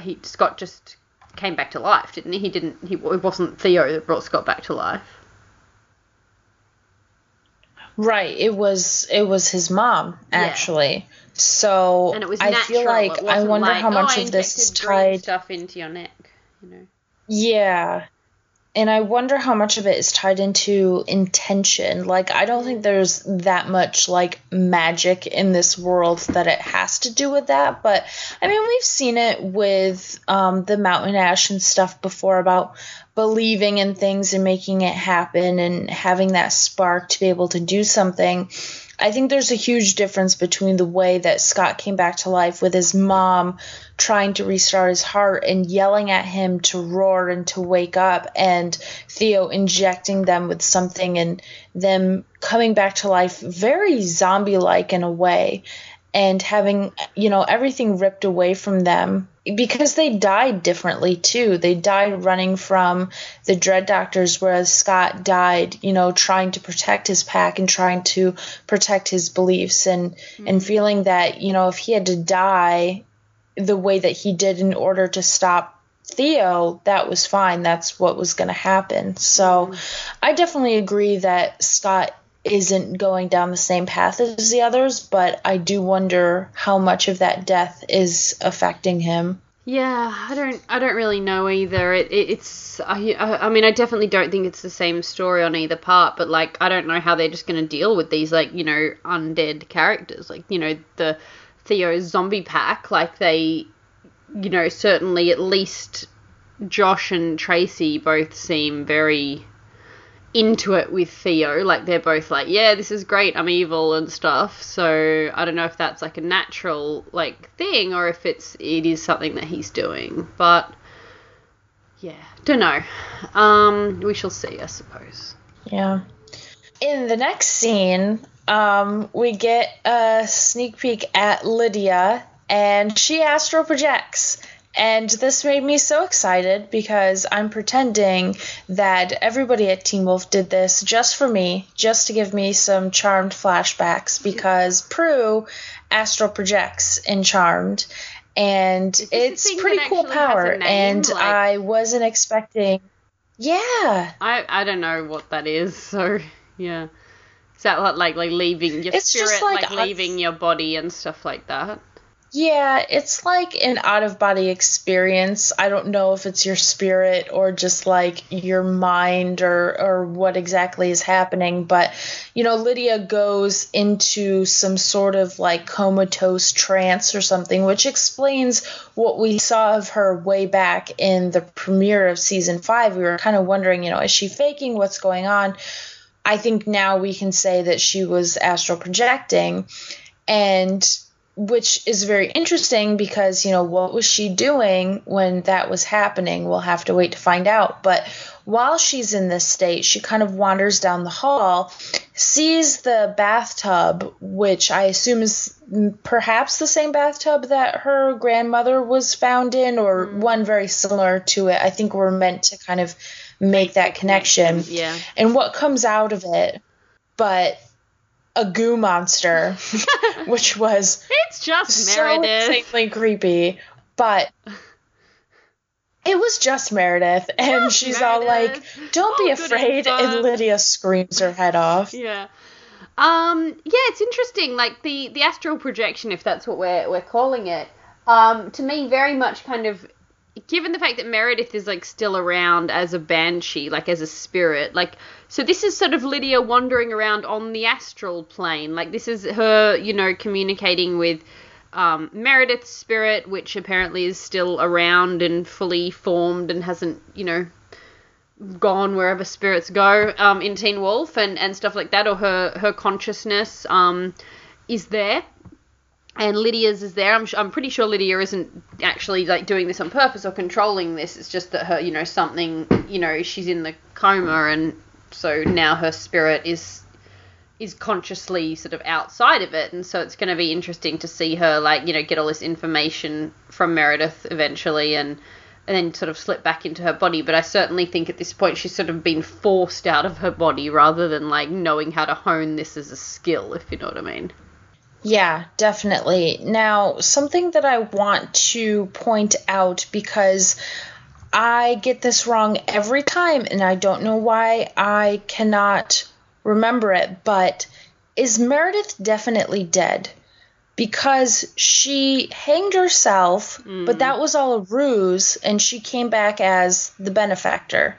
he Scott just came back to life, didn't he? He didn't. He it wasn't Theo that brought Scott back to life. Right. It was it was his mom actually. So And it was I natural. feel like I wonder like, how much oh, of this is tied stuff into your neck. You know. Yeah. And I wonder how much of it is tied into intention. Like, I don't think there's that much, like, magic in this world that it has to do with that. But, I mean, we've seen it with um, the Mountain Ash and stuff before about believing in things and making it happen and having that spark to be able to do something. I think there's a huge difference between the way that Scott came back to life with his mom trying to restart his heart and yelling at him to roar and to wake up, and Theo injecting them with something and them coming back to life very zombie like in a way and having, you know, everything ripped away from them because they died differently too. They died running from the Dread Doctors, whereas Scott died, you know, trying to protect his pack and trying to protect his beliefs and mm-hmm. and feeling that, you know, if he had to die the way that he did in order to stop Theo, that was fine. That's what was going to happen. So mm-hmm. I definitely agree that Scott isn't going down the same path as the others, but I do wonder how much of that death is affecting him. Yeah, I don't. I don't really know either. It, it it's. I, I I mean, I definitely don't think it's the same story on either part. But like, I don't know how they're just going to deal with these like you know undead characters. Like you know the Theo zombie pack. Like they, you know, certainly at least Josh and Tracy both seem very into it with Theo. Like they're both like, yeah, this is great. I'm evil and stuff. So I don't know if that's like a natural like thing or if it's it is something that he's doing. But yeah, don't know. Um, we shall see, I suppose. Yeah. In the next scene, um, we get a sneak peek at Lydia, and she astral projects. And this made me so excited because I'm pretending that everybody at Teen Wolf did this just for me, just to give me some Charmed flashbacks because Prue astral projects in Charmed. And it's pretty cool actually has a power. name? And Like- I wasn't expecting. Yeah. I I don't know what that is. So yeah, is that like like, like leaving your It's spirit, just like, like leaving your body and stuff like that? Yeah, it's like an out of body experience. I don't know if it's your spirit or just like your mind or or what exactly is happening, but you know, Lydia goes into some sort of like comatose trance or something, which explains what we saw of her way back in the premiere of season 5. We were kind of wondering, you know, is she faking what's going on? I think now we can say that she was astral projecting and which is very interesting because you know what was she doing when that was happening? We'll have to wait to find out. But while she's in this state she kind of wanders down the hall sees the bathtub which i assume is perhaps the same bathtub that her grandmother was found in or mm-hmm. one very similar to it. I think we're meant to kind of make that connection. Yeah. and what comes out of it but a goo monster which was It's just so Meredith. insanely creepy, but it was just Meredith, and Just she's all like, "Don't be Oh, afraid," and Lydia screams her head off. Yeah. Um, yeah, it's interesting. Like the the astral projection, if that's what we're we're calling it. Um, to me, very much kind of given the fact that Meredith is like still around as a banshee, like as a spirit, like so this is sort of Lydia wandering around on the astral plane. Like this is her, you know, communicating with um, Meredith's spirit, which apparently is still around and fully formed and hasn't, you know, gone wherever spirits go um, in Teen Wolf and, and stuff like that, or her her consciousness um, is there, and Lydia's is there. I'm I'm pretty sure Lydia isn't actually like doing this on purpose or controlling this. It's just that her you know something you know she's in the coma and so now her spirit is is consciously sort of outside of it and so it's going to be interesting to see her like you know get all this information from Meredith eventually and and then sort of slip back into her body but I certainly think at this point she's sort of been forced out of her body rather than like knowing how to hone this as a skill if you know what I mean Yeah, definitely. Now, something that I want to point out because I get this wrong every time and I don't know why I cannot remember it, but is Meredith definitely dead? Because she hanged herself, but hmm. that was all a ruse and she came back as the benefactor.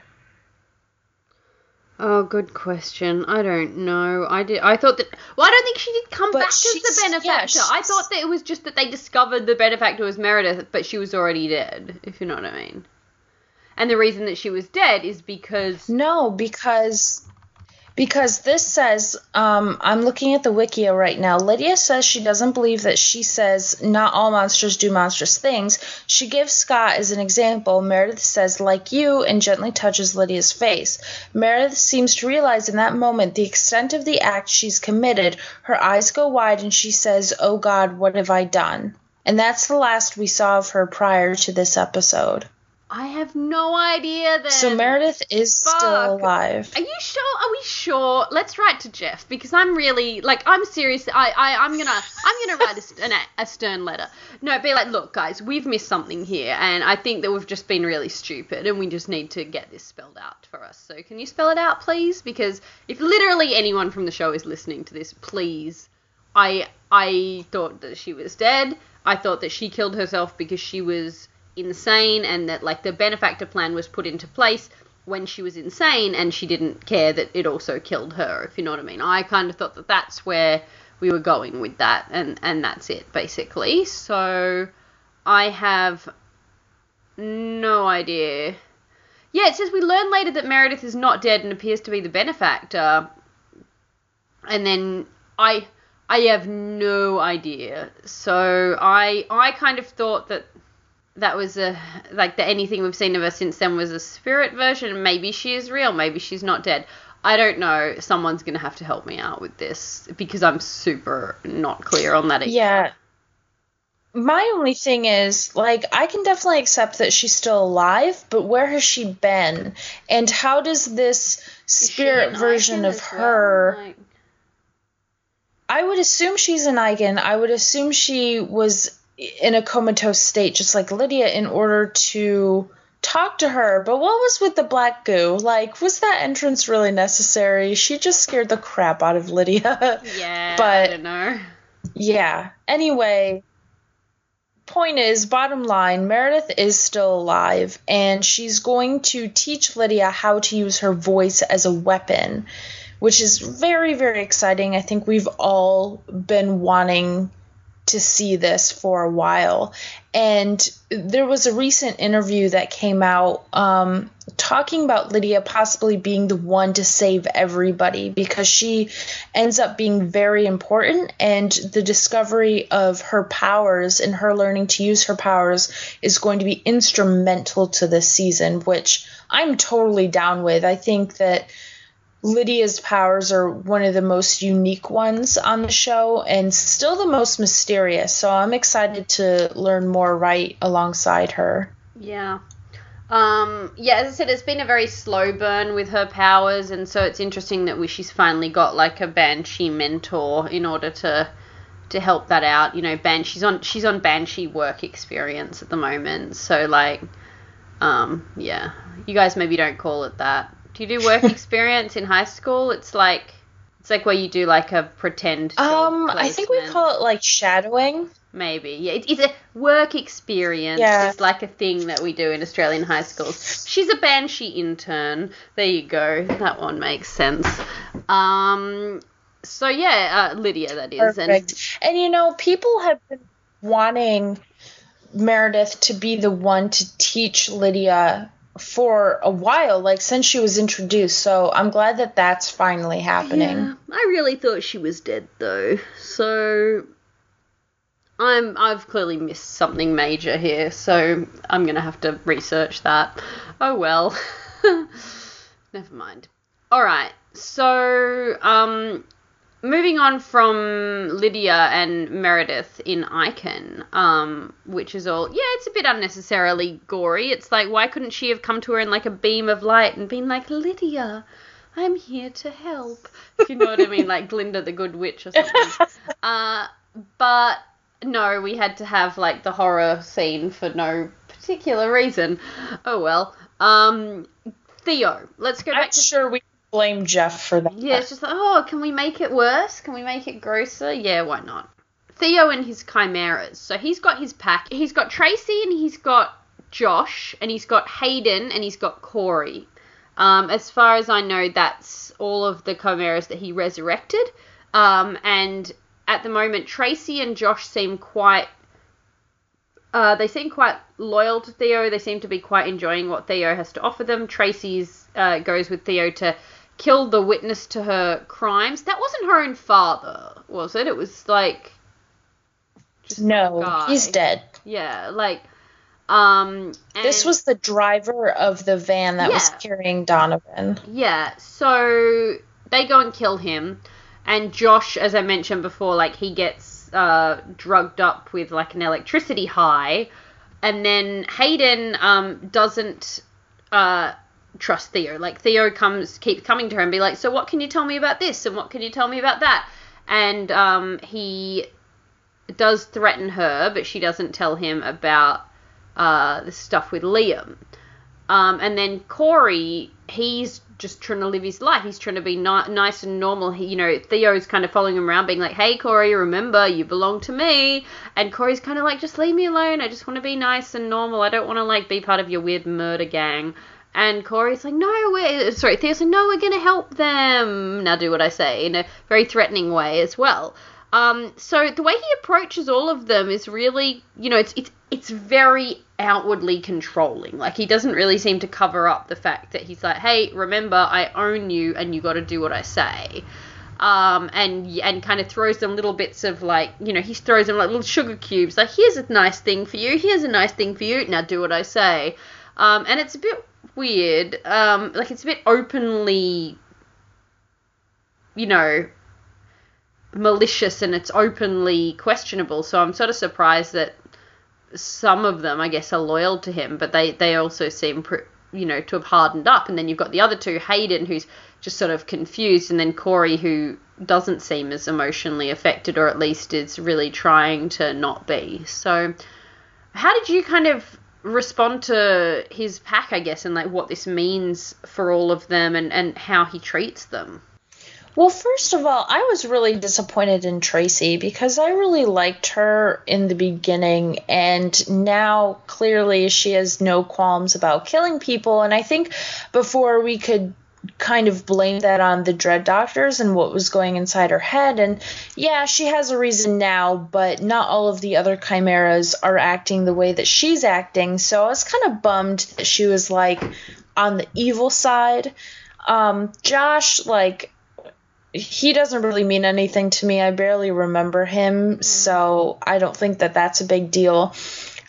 Oh, good question. I don't know. I did. I thought that. Well, I don't think she did come But back as the she's- yeah, benefactor. I thought that it was just that they discovered the benefactor was Meredith, but she was already dead. If you know what I mean. And the reason that she was dead is because No, because because this says um, I'm looking at the Wikia right now. Lydia says she doesn't believe that she says not all monsters do monstrous things. She gives Scott as an example. Meredith says like you and gently touches Lydia's face. Meredith seems to realize in that moment the extent of the act she's committed. Her eyes go wide and she says, "Oh God, what have I done?" And that's the last we saw of her prior to this episode. I have no idea. Then So Meredith is still alive. Are you sure? Are we sure? Let's write to Jeff because I'm really like I'm serious. I, I I'm gonna I'm gonna write a, an, a stern letter. No, be like, look, guys, we've missed something here, and I think that we've just been really stupid, and we just need to get this spelled out for us. So can you spell it out, please? Because if literally anyone from the show is listening to this, please. I I thought that she was dead. I thought that she killed herself because she was insane and that like the benefactor plan was put into place when she was insane and she didn't care that it also killed her if you know what i mean. I kind of thought that that's where we were going with that and and that's it basically. So i have no idea. Yeah it says we learn later that meredith is not dead and appears to be the benefactor. And then i i have no idea. So i i kind of thought that that was a like that anything we've seen of her since then was a spirit version maybe she is real maybe she's not dead i don't know someone's gonna have to help me out with this because i'm super not clear on that either. Yeah. My only thing is, like, I can definitely accept that she's still alive, but where has she been? And how does this spirit version of as well? her. Like- I would assume she's an Eichen. I would assume she was in a comatose state, just like Lydia, in order to talk to her. But what was with the black goo? Like, was that entrance really necessary? She just scared the crap out of Lydia. yeah i But- don't know yeah. Anyway, point is, bottom line, Meredith is still alive, and she's going to teach Lydia how to use her voice as a weapon, which is very, very exciting. I think we've all been wanting to see this for a while. And there was a recent interview that came out um, talking about Lydia possibly being the one to save everybody because she ends up being very important. And the discovery of her powers and her learning to use her powers is going to be instrumental to this season, which I'm totally down with. I think that Lydia's powers are one of the most unique ones on the show and still the most mysterious. So I'm excited to learn more right alongside her. Yeah. Um, yeah, as I said, it's been a very slow burn with her powers, and so it's interesting that we, she's finally got like a banshee mentor in order to to help that out. You know, banshee's on she's on banshee work experience at the moment, so like, um, yeah, you guys maybe don't call it that. Do you do work experience in high school? It's like it's like where you do like a pretend. job Um, I think we call it like shadowing. Maybe, yeah. It, it's a work experience. Yeah. It's like a thing that we do in Australian high schools. She's a banshee intern. There you go. That one makes sense. Um. So yeah, uh, Lydia, that is. Perfect. And you know, people have been wanting Meredith to be the one to teach Lydia for a while, like since she was introduced. So I'm glad that that's finally happening. Yeah, I really thought she was dead though. So I'm I've clearly missed something major here, so I'm gonna have to research that. Oh well. Never mind. Alright, so um moving on from Lydia and Meredith in Eichen, um, which is all yeah, it's a bit unnecessarily gory. It's like why couldn't she have come to her in like a beam of light and been like, Lydia, I'm here to help. If you know what I mean, like Glinda the Good Witch or something. uh, but no, we had to have like the horror scene for no particular reason. Oh well. Um, Theo, let's go back I'm to sure we blame Jeff for that. yeah, it's just like, oh, can we make it worse? Can we make it grosser? Yeah, why not? Theo and his chimeras. So he's got his pack. He's got Tracy and he's got Josh and he's got Hayden and he's got Corey. Um, as far as I know, that's all of the chimeras that he resurrected. Um, and at the moment, Tracy and Josh seem quite. Uh, they seem quite loyal to Theo. They seem to be quite enjoying what Theo has to offer them. Tracy's uh, goes with Theo to kill the witness to her crimes. That wasn't her own father, was it? It was like just No, he's dead. Yeah, like um. This was the driver of the van that was carrying Donovan. Yeah, so they go and kill him, and Josh, as I mentioned before, like he gets uh, drugged up with like an electricity high, and then Hayden um, doesn't uh, trust Theo. Like Theo comes, keeps coming to her and be like, "So what can you tell me about this? And what can you tell me about that?" And um, he does threaten her, but she doesn't tell him about uh, the stuff with Liam. Um, and then Corey, he's just trying to live his life. He's trying to be ni- nice and normal. He, you know, Theo's kind of following him around, being like, "Hey, Corey, remember you belong to me." And Corey's kind of like, "Just leave me alone. I just want to be nice and normal. I don't want to like be part of your weird murder gang." And Corey's like, "No, we're sorry." Theo's like, "No, we're gonna help them." Now do what I say in a very threatening way as well. Um, so the way he approaches all of them is really, you know, it's it's it's very outwardly controlling. Like he doesn't really seem to cover up the fact that he's like, "Hey, remember, I own you, and you got to do what I say." Um, and and kind of throws them little bits of like, you know, he throws them like little sugar cubes. Like, here's a nice thing for you. Here's a nice thing for you. Now do what I say. Um, and it's a bit weird. Um, like it's a bit openly, you know, malicious and it's openly questionable. So I'm sort of surprised that some of them, I guess, are loyal to him, but they they also seem, you know, to have hardened up. And then you've got the other two, Hayden, who's just sort of confused, and then Corey, who doesn't seem as emotionally affected, or at least is really trying to not be. So, how did you kind of respond to his pack, I guess, and like what this means for all of them and, and how he treats them? Well, first of all, I was really disappointed in Tracy because I really liked her in the beginning, and now clearly she has no qualms about killing people. And I think before we could kind of blame that on the Dread Doctors and what was going inside her head. And yeah, she has a reason now, but not all of the other chimeras are acting the way that she's acting. So I was kind of bummed that she was like on the evil side. Um, Josh, like, he doesn't really mean anything to me. I barely remember him, so I don't think that that's a big deal.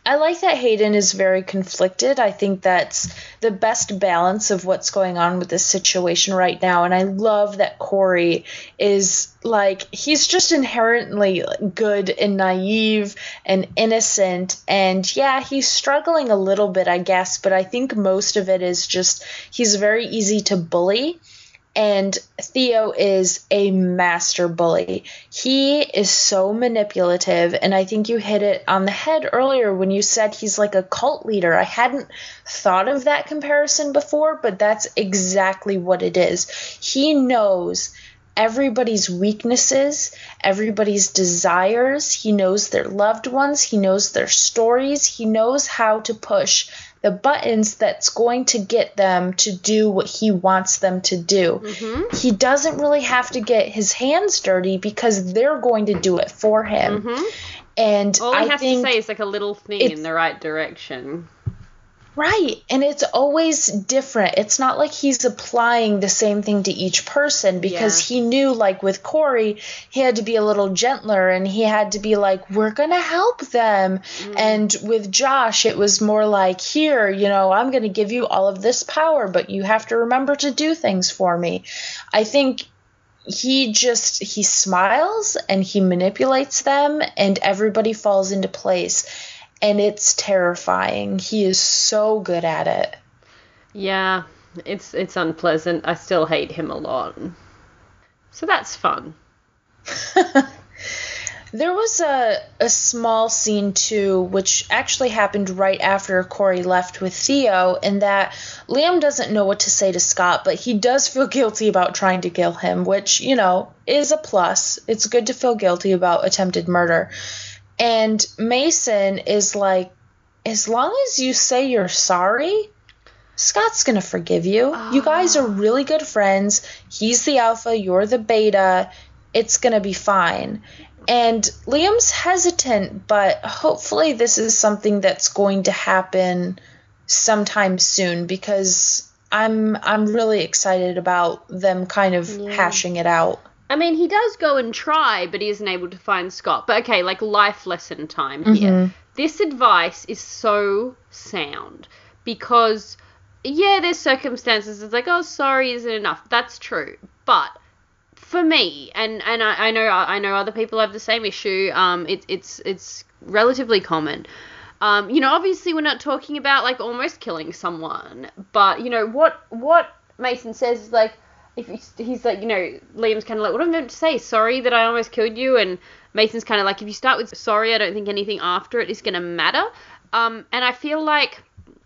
I like that Hayden is very conflicted. I think that's the best balance of what's going on with this situation right now. And I love that Corey is like, he's just inherently good and naive and innocent. And yeah, he's struggling a little bit, I guess, but I think most of it is just he's very easy to bully and Theo is a master bully. He is so manipulative, and I think you hit it on the head earlier when you said he's like a cult leader. I hadn't thought of that comparison before, but that's exactly what it is. He knows everybody's weaknesses, everybody's desires. He knows their loved ones, he knows their stories, he knows how to push the buttons that's going to get them to do what he wants them to do. Mm-hmm. He doesn't really have to get his hands dirty because they're going to do it for him. Mm-hmm. And All I think to say is like a little thing in the right direction. Right. And it's always different. It's not like he's applying the same thing to each person because Yeah. he knew, like with Corey, he had to be a little gentler and he had to be like, we're going to help them. Mm. And with Josh, it was more like, here, you know, I'm going to give you all of this power, but you have to remember to do things for me. I think he just he smiles and he manipulates them and everybody falls into place and it's terrifying he is so good at it Yeah, it's it's unpleasant. I still hate him a lot. So that's fun. there was a, a small scene too which actually happened right after corey left with theo in that liam doesn't know what to say to scott but he does feel guilty about trying to kill him which you know is a plus it's good to feel guilty about attempted murder and mason is like as long as you say you're sorry Scott's gonna forgive you. You ah. guys are really good friends. He's the alpha, you're the beta. It's gonna be fine. And Liam's hesitant, but hopefully this is something that's going to happen sometime soon because I'm I'm really excited about them kind of hashing it out. I mean, he does go and try, but he isn't able to find Scott. But okay, like life lesson time here. This advice is so sound because, yeah, there's circumstances. It's like, oh, sorry isn't enough. That's true. But for me, and and I, I know I know other people have the same issue. Um, it's it's it's relatively common. Um, you know, obviously we're not talking about like almost killing someone, but you know what what Mason says is like if he's, like you know Liam's kind of like what am I meant to say? Sorry that I almost killed you, and Mason's kind of like if you start with sorry, I don't think anything after it is gonna matter. Um, and I feel like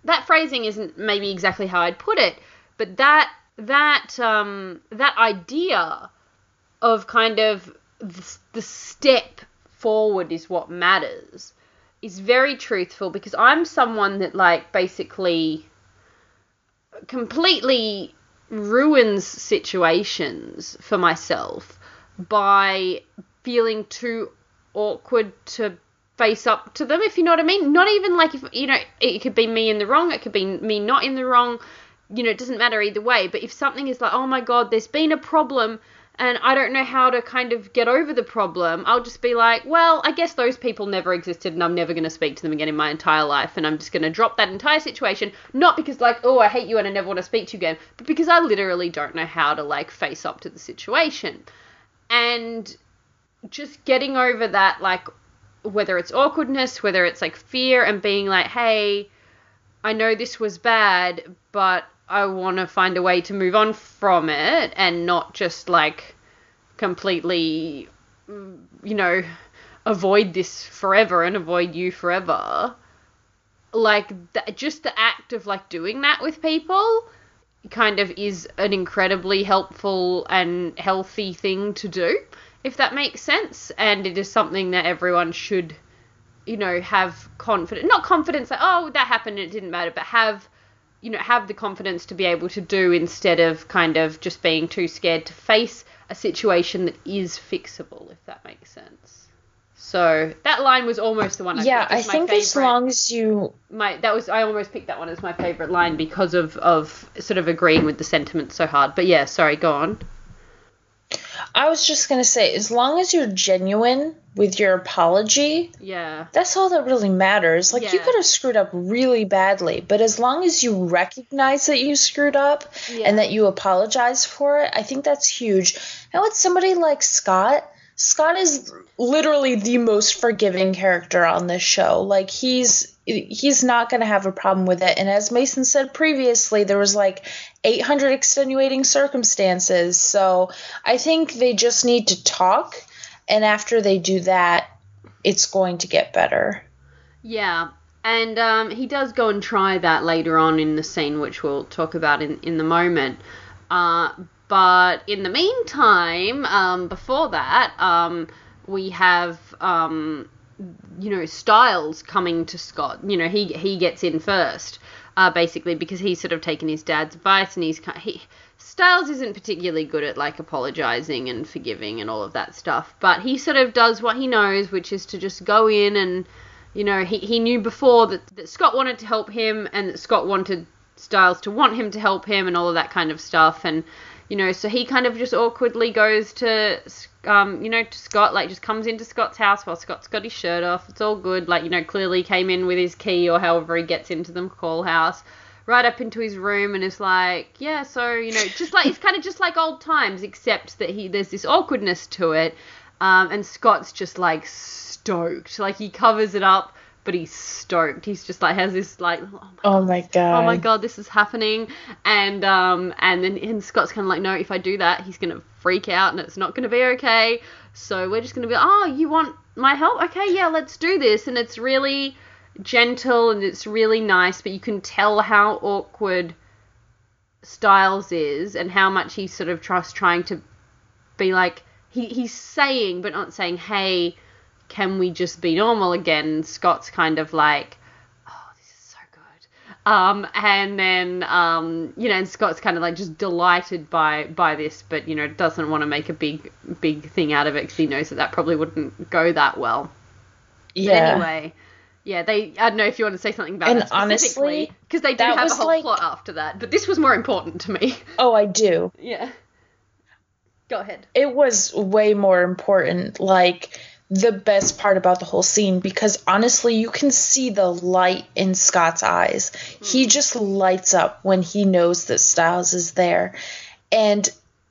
that phrasing isn't maybe exactly how I'd put it, but that that um that idea of kind of the, the step forward is what matters is very truthful because I'm someone that like basically completely ruins situations for myself by feeling too awkward to face up to them if you know what I mean. Not even like if you know it could be me in the wrong it could be me not in the wrong you know it doesn't matter either way. But if something is like oh my god there's been a problem and I don't know how to kind of get over the problem, I'll just be like, well, I guess those people never existed and I'm never going to speak to them again in my entire life and I'm just going to drop that entire situation, not because like, oh, I hate you and I never want to speak to you again, but because I literally don't know how to like face up to the situation. And just getting over that like whether it's awkwardness, whether it's like fear and being like, hey, I know this was bad, but I want to find a way to move on from it and not just like completely, you know, avoid this forever and avoid you forever. Like, th- just the act of like doing that with people kind of is an incredibly helpful and healthy thing to do, if that makes sense. And it is something that everyone should, you know, have confidence, not confidence like, oh, that happened, it didn't matter, but have, you know, have the confidence to be able to do instead of kind of just being too scared to face a situation that is fixable, if that makes sense. So that line was almost the one I yeah, I think as long as you my that was I almost picked that one as my favorite line because of of sort of agreeing with the sentiment so hard. But yeah, sorry, go on. I was just going to say as long as you're genuine with your apology, Yeah. that's all that really matters. Like you could have screwed up really badly, but as long as you recognize that you screwed up Yeah. and that you apologize for it, I think that's huge. And with somebody like Scott, Scott is literally the most forgiving character on this show. Like he's he's not going to have a problem with it. And as Mason said previously, there was like 800 extenuating circumstances. So I think they just need to talk and after they do that, it's going to get better. Yeah. And um, he does go and try that later on in the scene, which we'll talk about in, in the moment. Uh, but in the meantime, um, before that, um, we have, um, you know, Stiles coming to Scott. You know, he he gets in first, uh, basically because he's sort of taken his dad's advice and he's he. Stiles isn't particularly good at like apologizing and forgiving and all of that stuff, but he sort of does what he knows, which is to just go in and you know, he, he knew before that, that Scott wanted to help him and that Scott wanted Stiles to want him to help him and all of that kind of stuff. And, you know, so he kind of just awkwardly goes to, um, you know, to Scott, like just comes into Scott's house while Scott's got his shirt off. It's all good. Like, you know, clearly came in with his key or however he gets into McCall house. Right up into his room and is like, yeah, so you know, just like it's kind of just like old times, except that he there's this awkwardness to it, um, and Scott's just like stoked. Like he covers it up, but he's stoked. He's just like has this like, oh my, Oh my god. oh my god, this is happening. And um and then and Scott's kind of like, no, if I do that, he's gonna freak out and it's not gonna be okay. So we're just gonna be, like, oh, you want my help? Okay, yeah, let's do this. And it's really gentle and it's really nice, but you can tell how awkward Stiles is and how much he's sort of just trying to be like he he's saying but not saying, hey, can we just be normal again? Scott's kind of like, oh, this is so good. Um, and then um, you know, and Scott's kind of like just delighted by by this, but you know, doesn't want to make a big big thing out of it because he knows that that probably wouldn't go that well. But yeah. anyway, yeah, they. I don't know if you want to say something about And that specifically honestly, because they do have a whole like- plot after that, but this was more important to me. Oh, I do. yeah. Go ahead. it was way more important like the best part about the whole scene because honestly you can see the light in Scott's eyes. He hmm. just lights up when he knows that Stiles is there. And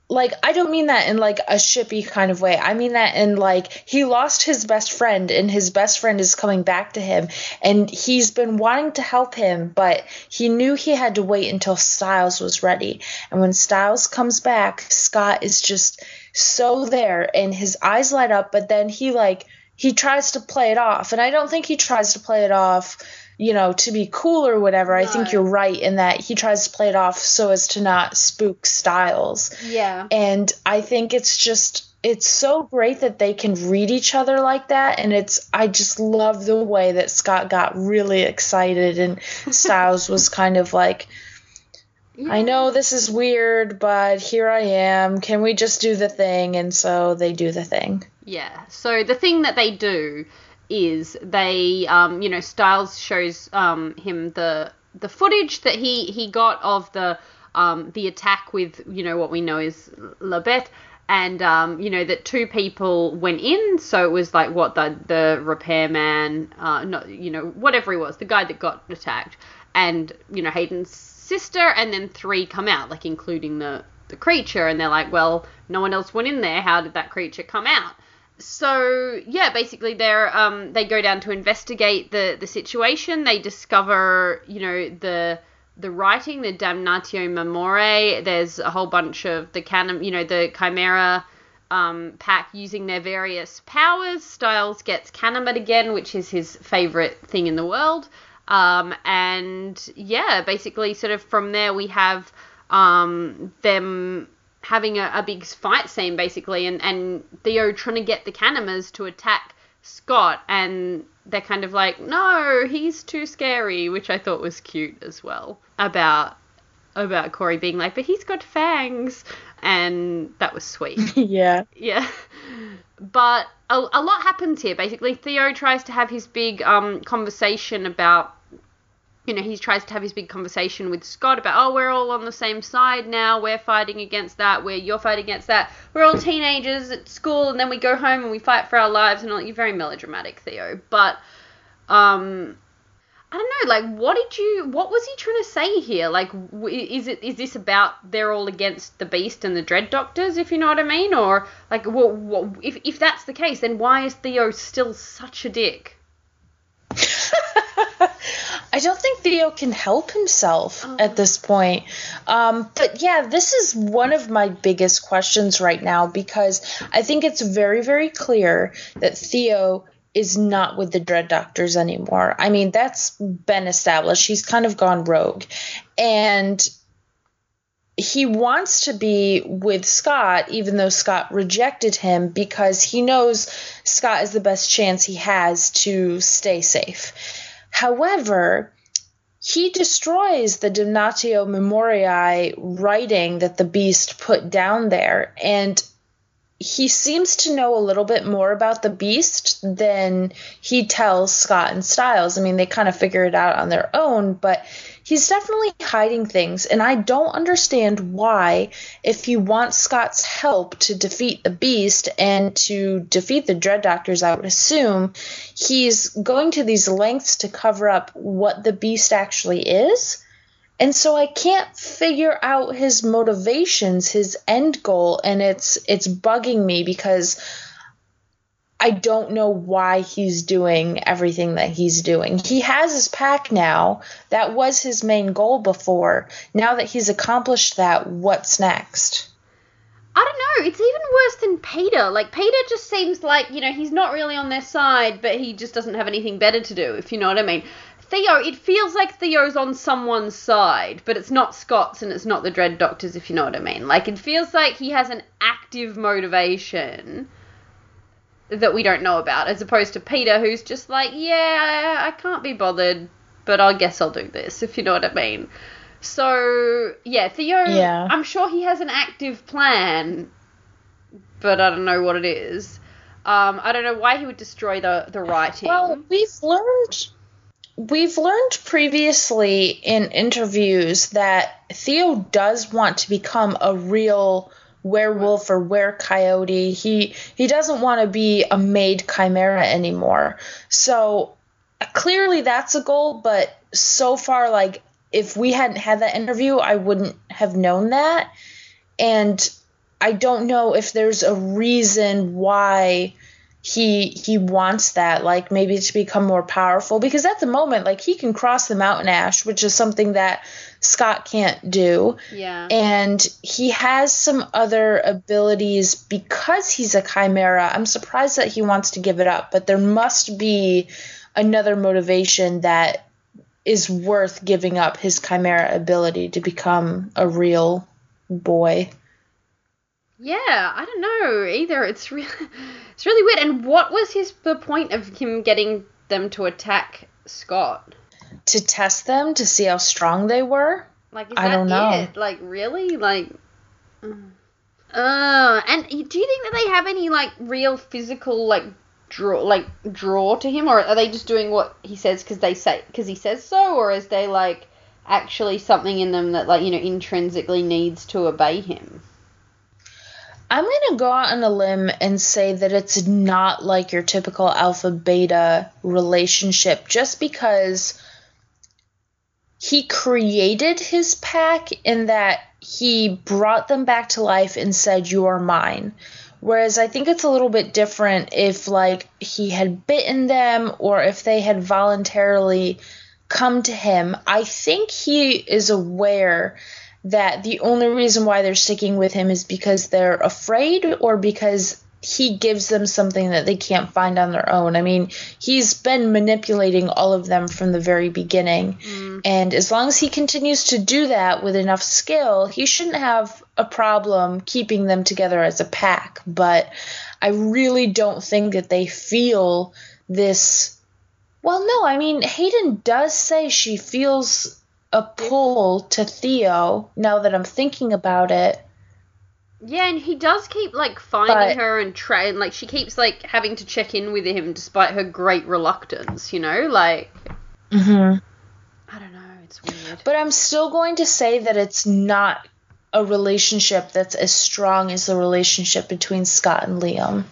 like I don't mean that in like a shippy kind of way. I mean that in like he lost his best friend and his best friend is coming back to him and he's been wanting to help him but he knew he had to wait until Stiles was ready. And when Stiles comes back, Scott is just so there and his eyes light up but then he like he tries to play it off and I don't think he tries to play it off you know, to be cool or whatever. I think you're right in that he tries to play it off so as to not spook Stiles. Yeah. And I think it's just it's so great that they can read each other like that and it's I just love the way that Scott got really excited and Stiles was kind of like I know this is weird, but here I am. Can we just do the thing? And so they do the thing. Yeah. So the thing that they do is they, um, you know, Stiles shows um, him the the footage that he he got of the um, the attack with, you know, what we know is La Bête, and um, you know that two people went in. So it was like what the the repairman, uh, not you know whatever he was, the guy that got attacked, and you know Hayden's sister, and then three come out, like including the the creature, and they're like, well, no one else went in there. How did that creature come out? so yeah, basically they're um they go down to investigate the the situation. They discover you know the the writing, the Damnatio Memoriae. There's a whole bunch of the canon, you know, the Chimera um, pack using their various powers. Stiles gets Kanima again, which is his favorite thing in the world. Um, and yeah, basically, sort of from there we have um, them having a, a big fight scene basically, and and Theo trying to get the Canimers to attack Scott, and they're kind of like, no, he's too scary, which I thought was cute as well about about Corey being like, but he's got fangs, and that was sweet. yeah. Yeah. But a, a lot happens here. Basically, Theo tries to have his big um, conversation about, you know, he tries to have his big conversation with Scott about, oh, we're all on the same side now. We're fighting against that. Where you're fighting against that. We're all teenagers at school, and then we go home and we fight for our lives. And all. You're very melodramatic, Theo. But, um, I don't know, like, what did you, what was he trying to say here? Like, is it, is this about they're all against the Beast and the Dread Doctors, if you know what I mean? Or, like, what, what, if, if that's the case, then why is Theo still such a dick? I don't think Theo can help himself at this point. Um, but yeah, this is one of my biggest questions right now because I think it's very, very clear that Theo is not with the Dread Doctors anymore. I mean, that's been established. He's kind of gone rogue. And he wants to be with Scott, even though Scott rejected him, because he knows Scott is the best chance he has to stay safe. However, he destroys the Damnatio Memoriae writing that the beast put down there, and he seems to know a little bit more about the beast than he tells Scott and Stiles. I mean, they kind of figure it out on their own, but he's definitely hiding things, and I don't understand why, if he wants Scott's help to defeat the beast and to defeat the Dread Doctors, I would assume, he's going to these lengths to cover up what the beast actually is. And so I can't figure out his motivations, his end goal, and it's it's bugging me because I don't know why he's doing everything that he's doing. He has his pack now. That was his main goal before. Now that he's accomplished that, what's next? I don't know. It's even worse than Peter. Like Peter just seems like you know he's not really on their side, but he just doesn't have anything better to do. If you know what I mean. Theo, it feels like Theo's on someone's side, but it's not Scott's and it's not the Dread Doctors, if you know what I mean. Like, it feels like he has an active motivation that we don't know about, as opposed to Peter, who's just like, yeah, I can't be bothered, but I guess I'll do this, if you know what I mean. So, yeah, Theo, Yeah. I'm sure he has an active plan, but I don't know what it is. Um, I don't know why he would destroy the, the writing. Well, we've learned we've learned previously in interviews that Theo does want to become a real werewolf or were coyote. He he doesn't want to be a made chimera anymore. So clearly that's a goal, but so far like if we hadn't had that interview, I wouldn't have known that. And I don't know if there's a reason why he he wants that like maybe to become more powerful because at the moment like he can cross the mountain ash which is something that Scott can't do yeah. and he has some other abilities because he's a chimera I'm surprised that he wants to give it up but there must be another motivation that is worth giving up his chimera ability to become a real boy Yeah, I don't know either. It's really, it's really weird. And what was his the point of him getting them to attack Scott? To test them to see how strong they were Like, is I that don't know. it? Like, really? Like, uh, and do you think that they have any like real physical like draw like draw to him, or are they just doing what he says because they say because he says so, or is there like actually something in them that like you know intrinsically needs to obey him? I'm going to go out on a limb and say that it's not like your typical alpha beta relationship just because he created his pack in that he brought them back to life and said, You are mine. Whereas I think it's a little bit different if, like, he had bitten them or if they had voluntarily come to him. I think he is aware that the only reason why they're sticking with him is because they're afraid or because he gives them something that they can't find on their own. I mean, he's been manipulating all of them from the very beginning. Mm. And as long as he continues to do that with enough skill, he shouldn't have a problem keeping them together as a pack. But I really don't think that they feel this. Well, no, I mean, Hayden does say she feels a pull to Theo now that I'm thinking about it. Yeah, and he does keep like finding But- her and try and like she keeps like having to check in with him despite her great reluctance, you know? Like hmm I don't know, it's weird. But I'm still going to say that it's not a relationship that's as strong as the relationship between Scott and Liam.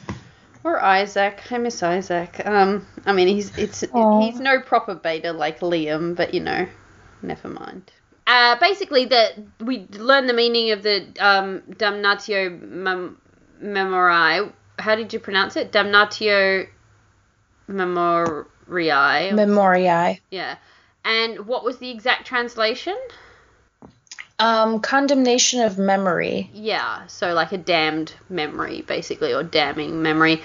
Or Isaac. I miss Isaac. Um I mean he's it's Aw. he's no proper beta like Liam, but you know, never mind. Uh, basically, the we learn the meaning of the um, damnatio mem- memorii. How did you pronounce it? Damnatio memorii. Memoriae. Yeah. And what was the exact translation? Um, condemnation of memory. Yeah, so like a damned memory, basically, or damning memory.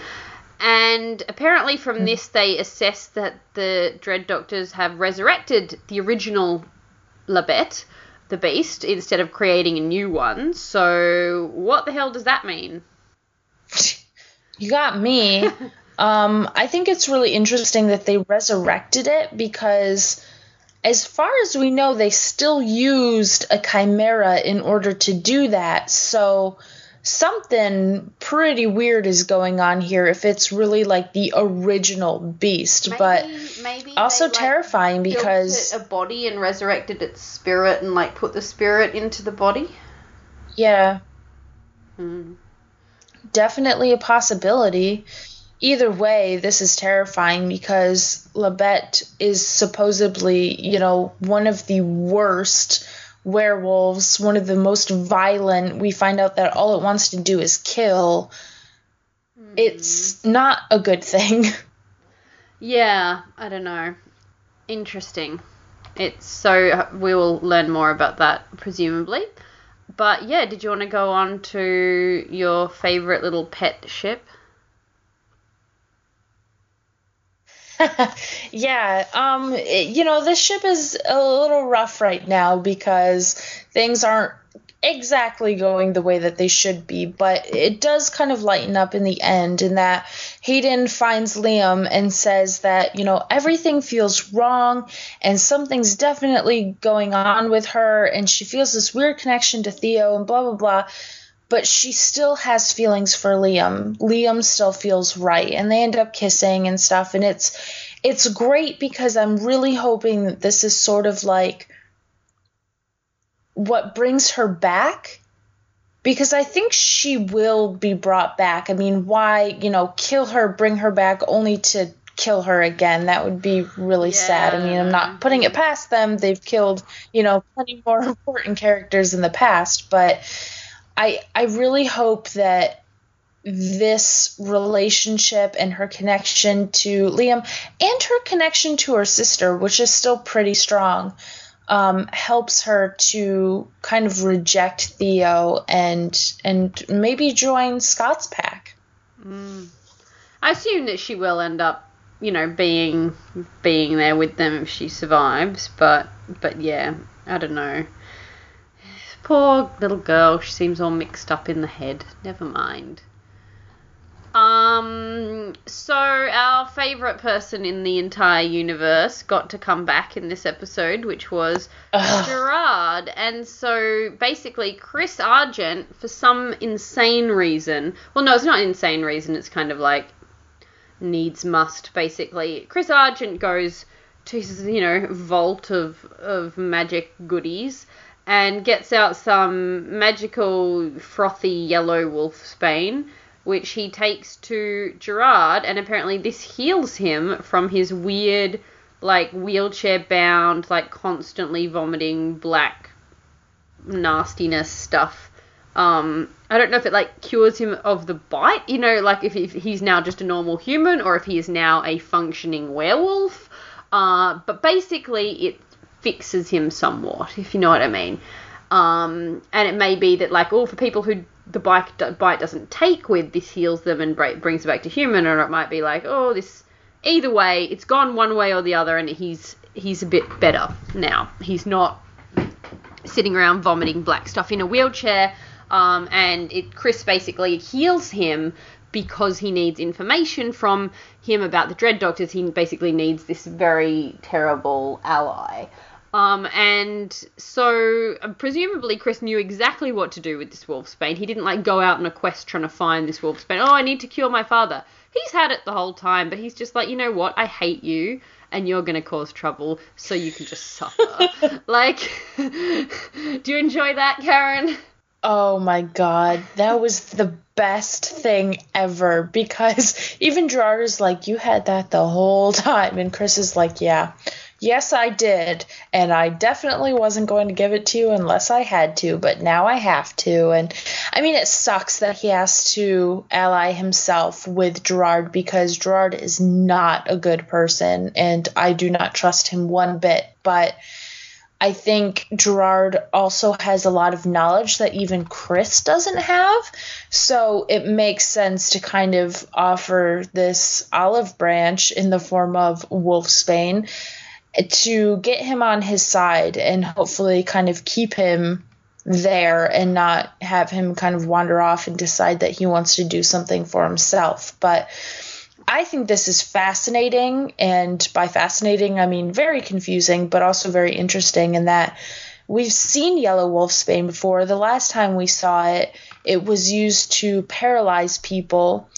And apparently, from this, they assess that the Dread Doctors have resurrected the original La Bête, the Beast, instead of creating a new one. So, what the hell does that mean? You got me. um, I think it's really interesting that they resurrected it because, as far as we know, they still used a chimera in order to do that. So something pretty weird is going on here if it's really like the original beast. but maybe also they, like, terrifying built because it a body and resurrected its spirit and like put the spirit into the body. yeah, Hmm. definitely a possibility. Either way, this is terrifying because La Bête is supposedly, you know, one of the worst werewolves, one of the most violent. We find out that all it wants to do is kill. It's hmm. not a good thing. Yeah, I don't know. Interesting. It's so we will learn more about that presumably. But yeah, did you want to go on to your favorite little pet ship? yeah, um, it- you know, this ship is a little rough right now because things aren't exactly going the way that they should be, but it does kind of lighten up in the end in that Hayden finds Liam and says that, you know, everything feels wrong and something's definitely going on with her and she feels this weird connection to Theo and blah blah blah but she still has feelings for Liam. Liam still feels right and they end up kissing and stuff and it's it's great because I'm really hoping that this is sort of like what brings her back because I think she will be brought back. I mean, why, you know, kill her, bring her back only to kill her again? That would be really sad. I mean, I'm not putting it past them. They've killed, you know, plenty more important characters in the past, but I I really hope that this relationship and her connection to Liam and her connection to her sister, which is still pretty strong, um, helps her to kind of reject Theo and and maybe join Scott's pack. Mm. I assume that she will end up, you know, being being there with them if she survives. But but yeah, I don't know. Poor little girl. She seems all mixed up in the head. Never mind. Um. So our favorite person in the entire universe got to come back in this episode, which was Ugh. Gerard. And so basically, Chris Argent, for some insane reason, well, no, it's not insane reason. It's kind of like needs must. Basically, Chris Argent goes to his, you know, vault of of magic goodies and gets out some magical frothy yellow wolfsbane which he takes to Gerard, and apparently this heals him from his weird, like wheelchair bound, like constantly vomiting black nastiness stuff. Um, I don't know if it like cures him of the bite, you know, like if, if he's now just a normal human or if he is now a functioning werewolf. Uh, but basically, it fixes him somewhat, if you know what I mean. Um, and it may be that like, oh, for people who the bike bite doesn't take with, this heals them and brings it back to human, or it might be like, oh, this. Either way, it's gone one way or the other, and he's he's a bit better now. He's not sitting around vomiting black stuff in a wheelchair. Um, and it Chris basically heals him because he needs information from him about the Dread Doctors. He basically needs this very terrible ally. Um, and so uh, presumably Chris knew exactly what to do with this wolfsbane. He didn't like go out on a quest trying to find this wolfsbane. Oh, I need to cure my father. He's had it the whole time, but he's just like, you know what? I hate you and you're going to cause trouble so you can just suffer. like, do you enjoy that, Karen? Oh my god, that was the best thing ever because even Gerard is like, You had that the whole time. And Chris is like, Yeah, yes, I did. And I definitely wasn't going to give it to you unless I had to, but now I have to. And I mean, it sucks that he has to ally himself with Gerard because Gerard is not a good person and I do not trust him one bit. But I think Gerard also has a lot of knowledge that even Chris doesn't have. So it makes sense to kind of offer this olive branch in the form of Wolfsbane to get him on his side and hopefully kind of keep him there and not have him kind of wander off and decide that he wants to do something for himself. But I think this is fascinating, and by fascinating, I mean very confusing, but also very interesting in that we've seen yellow wolfsbane before. The last time we saw it, it was used to paralyze people.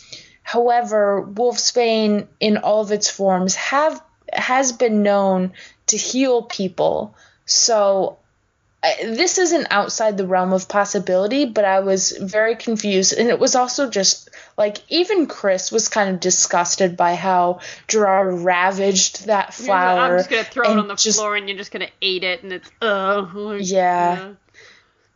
However, wolfsbane in all of its forms have has been known to heal people. So this isn't outside the realm of possibility, but I was very confused. And it was also just like, even Chris was kind of disgusted by how Gerard ravaged that flower. I'm just going to throw it on the just, floor and you're just going to eat it. And it's, ugh. yeah. yeah.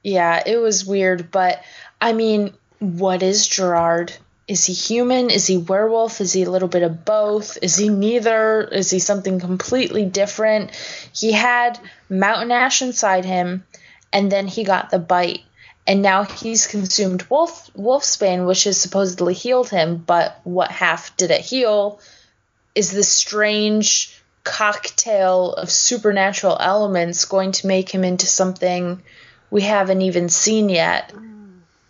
Yeah, it was weird. But I mean, what is Gerard? Is he human? Is he werewolf? Is he a little bit of both? Is he neither? Is he something completely different? He had mountain ash inside him, and then he got the bite. And now he's consumed wolf wolfsbane, which has supposedly healed him, but what half did it heal? Is this strange cocktail of supernatural elements going to make him into something we haven't even seen yet?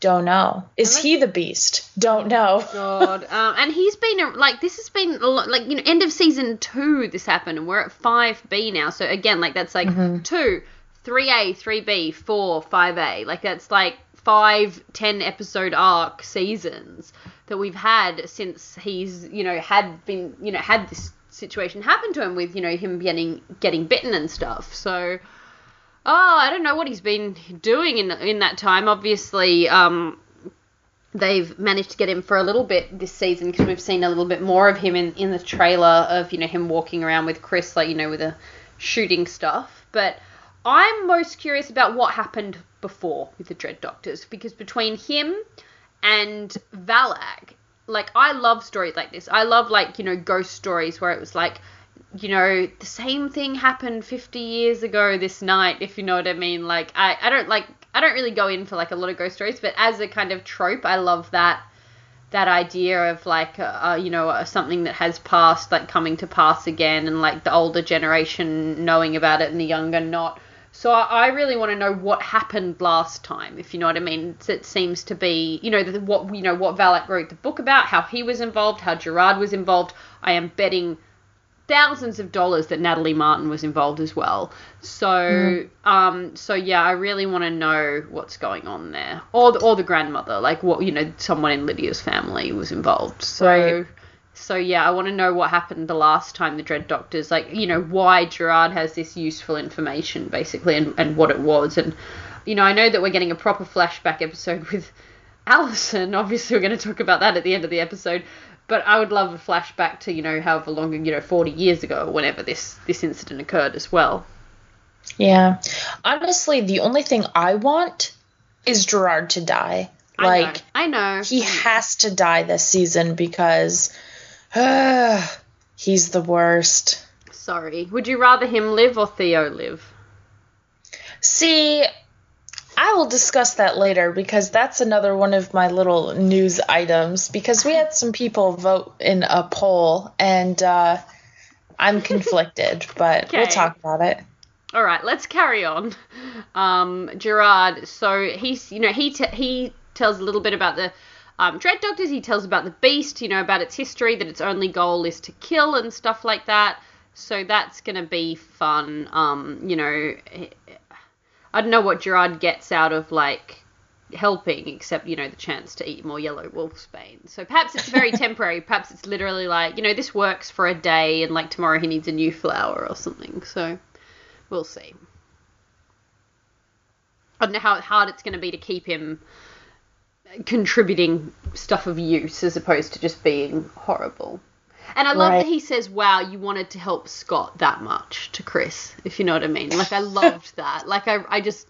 Don't know. Is he the beast? Don't know. God. Um, and he's been like this has been like you know end of season two this happened and we're at five B now. So again like that's like mm-hmm. two, three A, three B, four, five A. Like that's like five ten episode arc seasons that we've had since he's you know had been you know had this situation happen to him with you know him getting getting bitten and stuff. So oh, I don't know what he's been doing in in that time. Obviously, um, they've managed to get him for a little bit this season because we've seen a little bit more of him in in the trailer of you know him walking around with Chris, like you know with the shooting stuff. But I'm most curious about what happened before with the Dread Doctors because between him and Valack, like I love stories like this. I love like you know ghost stories where it was like you know, the same thing happened 50 years ago this night, if you know what I mean. Like, I, I don't like, I don't really go in for like a lot of ghost stories, but as a kind of trope, I love that, that idea of like, uh, uh, you know, uh, something that has passed, like coming to pass again, and like the older generation knowing about it and the younger not. So I, I really want to know what happened last time, if you know what I mean. It seems to be, you know, what you know what Valack wrote the book about, how he was involved, how Gerard was involved. I am betting thousands of dollars that Natalie Martin was involved as well. So, mm. um, so yeah, I really want to know what's going on there, or the, or the grandmother, like what you know, someone in Lydia's family was involved. So, right. so yeah, I want to know what happened the last time the Dread Doctors, like you know, why Gerard has this useful information basically, and and what it was, and you know, I know that we're getting a proper flashback episode with. Allison, obviously, we're going to talk about that at the end of the episode. But I would love a flashback to, you know, however long, you know, 40 years ago or whenever this, this incident occurred as well. Yeah. Honestly, the only thing I want is Gerard to die. I like, know. I know. He has to die this season because uh, he's the worst. Sorry. Would you rather him live or Theo live? See, I will discuss that later because that's another one of my little news items. Because we had some people vote in a poll, and uh, I'm conflicted, but we'll talk about it. All right, let's carry on. Um, Gerard, so he's, you know, he t- he tells a little bit about the um, Dread Doctors. He tells about the Beast, you know, about its history, that its only goal is to kill and stuff like that. So that's gonna be fun. Um, you know, I don't know what Gerard gets out of like helping, except you know the chance to eat more yellow wolfsbane. So perhaps it's very temporary. Perhaps it's literally like you know this works for a day, and like tomorrow he needs a new flower or something. So we'll see. I don't know how hard it's going to be to keep him contributing stuff of use as opposed to just being horrible. And I love Right. that he says, "Wow, you wanted to help Scott that much to Chris, if you know what I mean." Like I loved that. Like I, I just,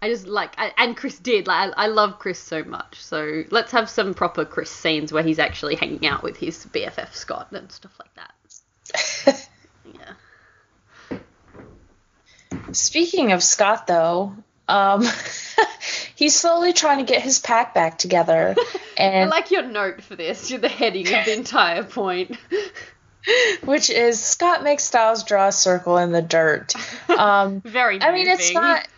I just like, I, and Chris did. Like I, I love Chris so much. So let's have some proper Chris scenes where he's actually hanging out with his BFF Scott and stuff like that. yeah. Speaking of Scott, though, um, he's slowly trying to get his pack back together, I like your note for this. You're the heading of the entire point. which is Scott makes Stiles draw a circle in the dirt. Um, Very. I mean, it's not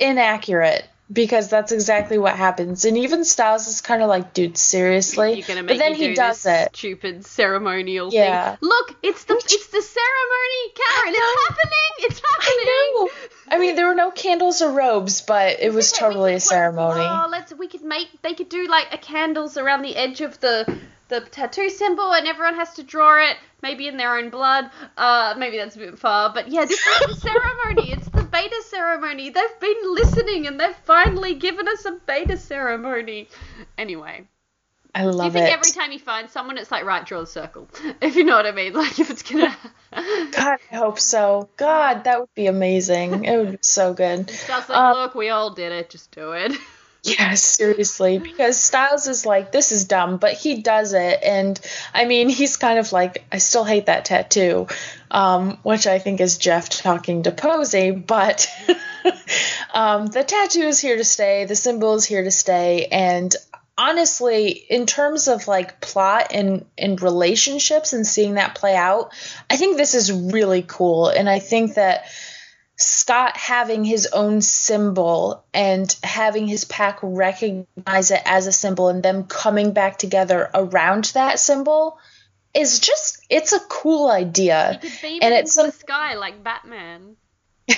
inaccurate because that's exactly what happens, and even Stiles is kind of like, "Dude, seriously?" But then me he do does this it. stupid ceremonial Yeah. thing. Look, it's the it's the ceremony, Karen. It's happening. It's happening. I mean, there were no candles or robes, but it was totally a ceremony. Oh, let's we could make they could do like a candles around the edge of the the tattoo symbol, and everyone has to draw it, maybe in their own blood. Uh, maybe that's a bit far, but yeah, this is the ceremony. It's the beta ceremony. They've been listening, and they've finally given us a beta ceremony. Anyway. I love Do you think it. every time you find someone, it's like, right, draw the circle? If you know what I mean. Like, if it's gonna. God, I hope so. God, that would be amazing. It would be so good. Stiles like, Um, look, we all did it, just do it. Yeah, seriously, because Stiles is like, this is dumb, but he does it, and I mean, he's kind of like, I still hate that tattoo, um, which I think is Jeff talking to Posey, but um, the tattoo is here to stay, the symbol is here to stay, and honestly, in terms of like plot and and relationships and seeing that play out, I think this is really cool, and I think that. Scott having his own symbol and having his pack recognize it as a symbol and them coming back together around that symbol is just it's a cool idea. He could beam And it's the sky like Batman.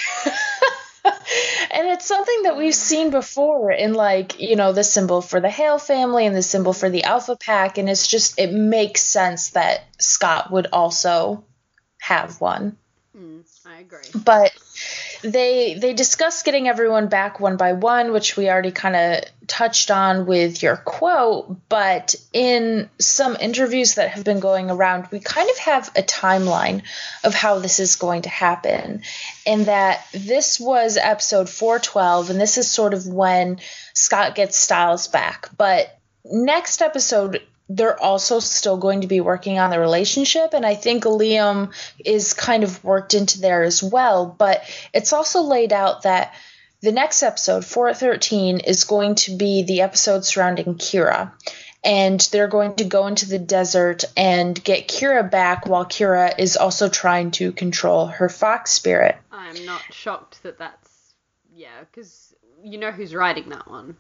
and it's something that we've seen before in like, you know, the symbol for the Hale family and the symbol for the Alpha Pack and it's just it makes sense that Scott would also have one. Mm, I agree. but they they discuss getting everyone back one by one which we already kind of touched on with your quote but in some interviews that have been going around we kind of have a timeline of how this is going to happen. And that this was episode 412 and this is sort of when Scott gets Stiles back. But next episode they're also still going to be working on the relationship and i think liam is kind of worked into there as well but it's also laid out that the next episode 413 is going to be the episode surrounding kira and they're going to go into the desert and get kira back while kira is also trying to control her fox spirit I'm not shocked that that's. Yeah, because you know who's writing that one.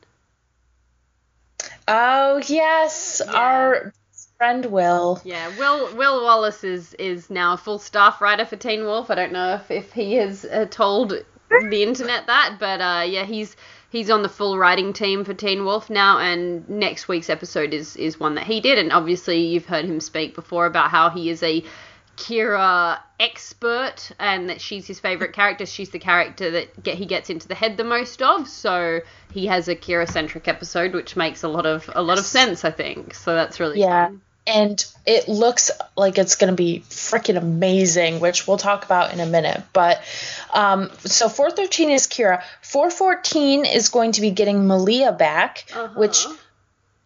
Oh yes Yeah. our friend will Yeah, Will Will Wallace is is now a full staff writer for Teen Wolf. I don't know if, if he has uh, told the internet that, but uh, yeah, he's he's on the full writing team for Teen Wolf now, and next week's episode is is one that he did, and obviously you've heard him speak before about how he is a Kira expert and that she's his favorite character. She's the character that get, he gets into the head the most of. So he has a Kira centric episode, which makes a lot of a lot of sense, I think. So that's really Yeah. fun. and it looks like it's going to be freaking amazing, which we'll talk about in a minute. But um, so 413 is Kira. 414 is going to be getting Malia back, which Uh-huh.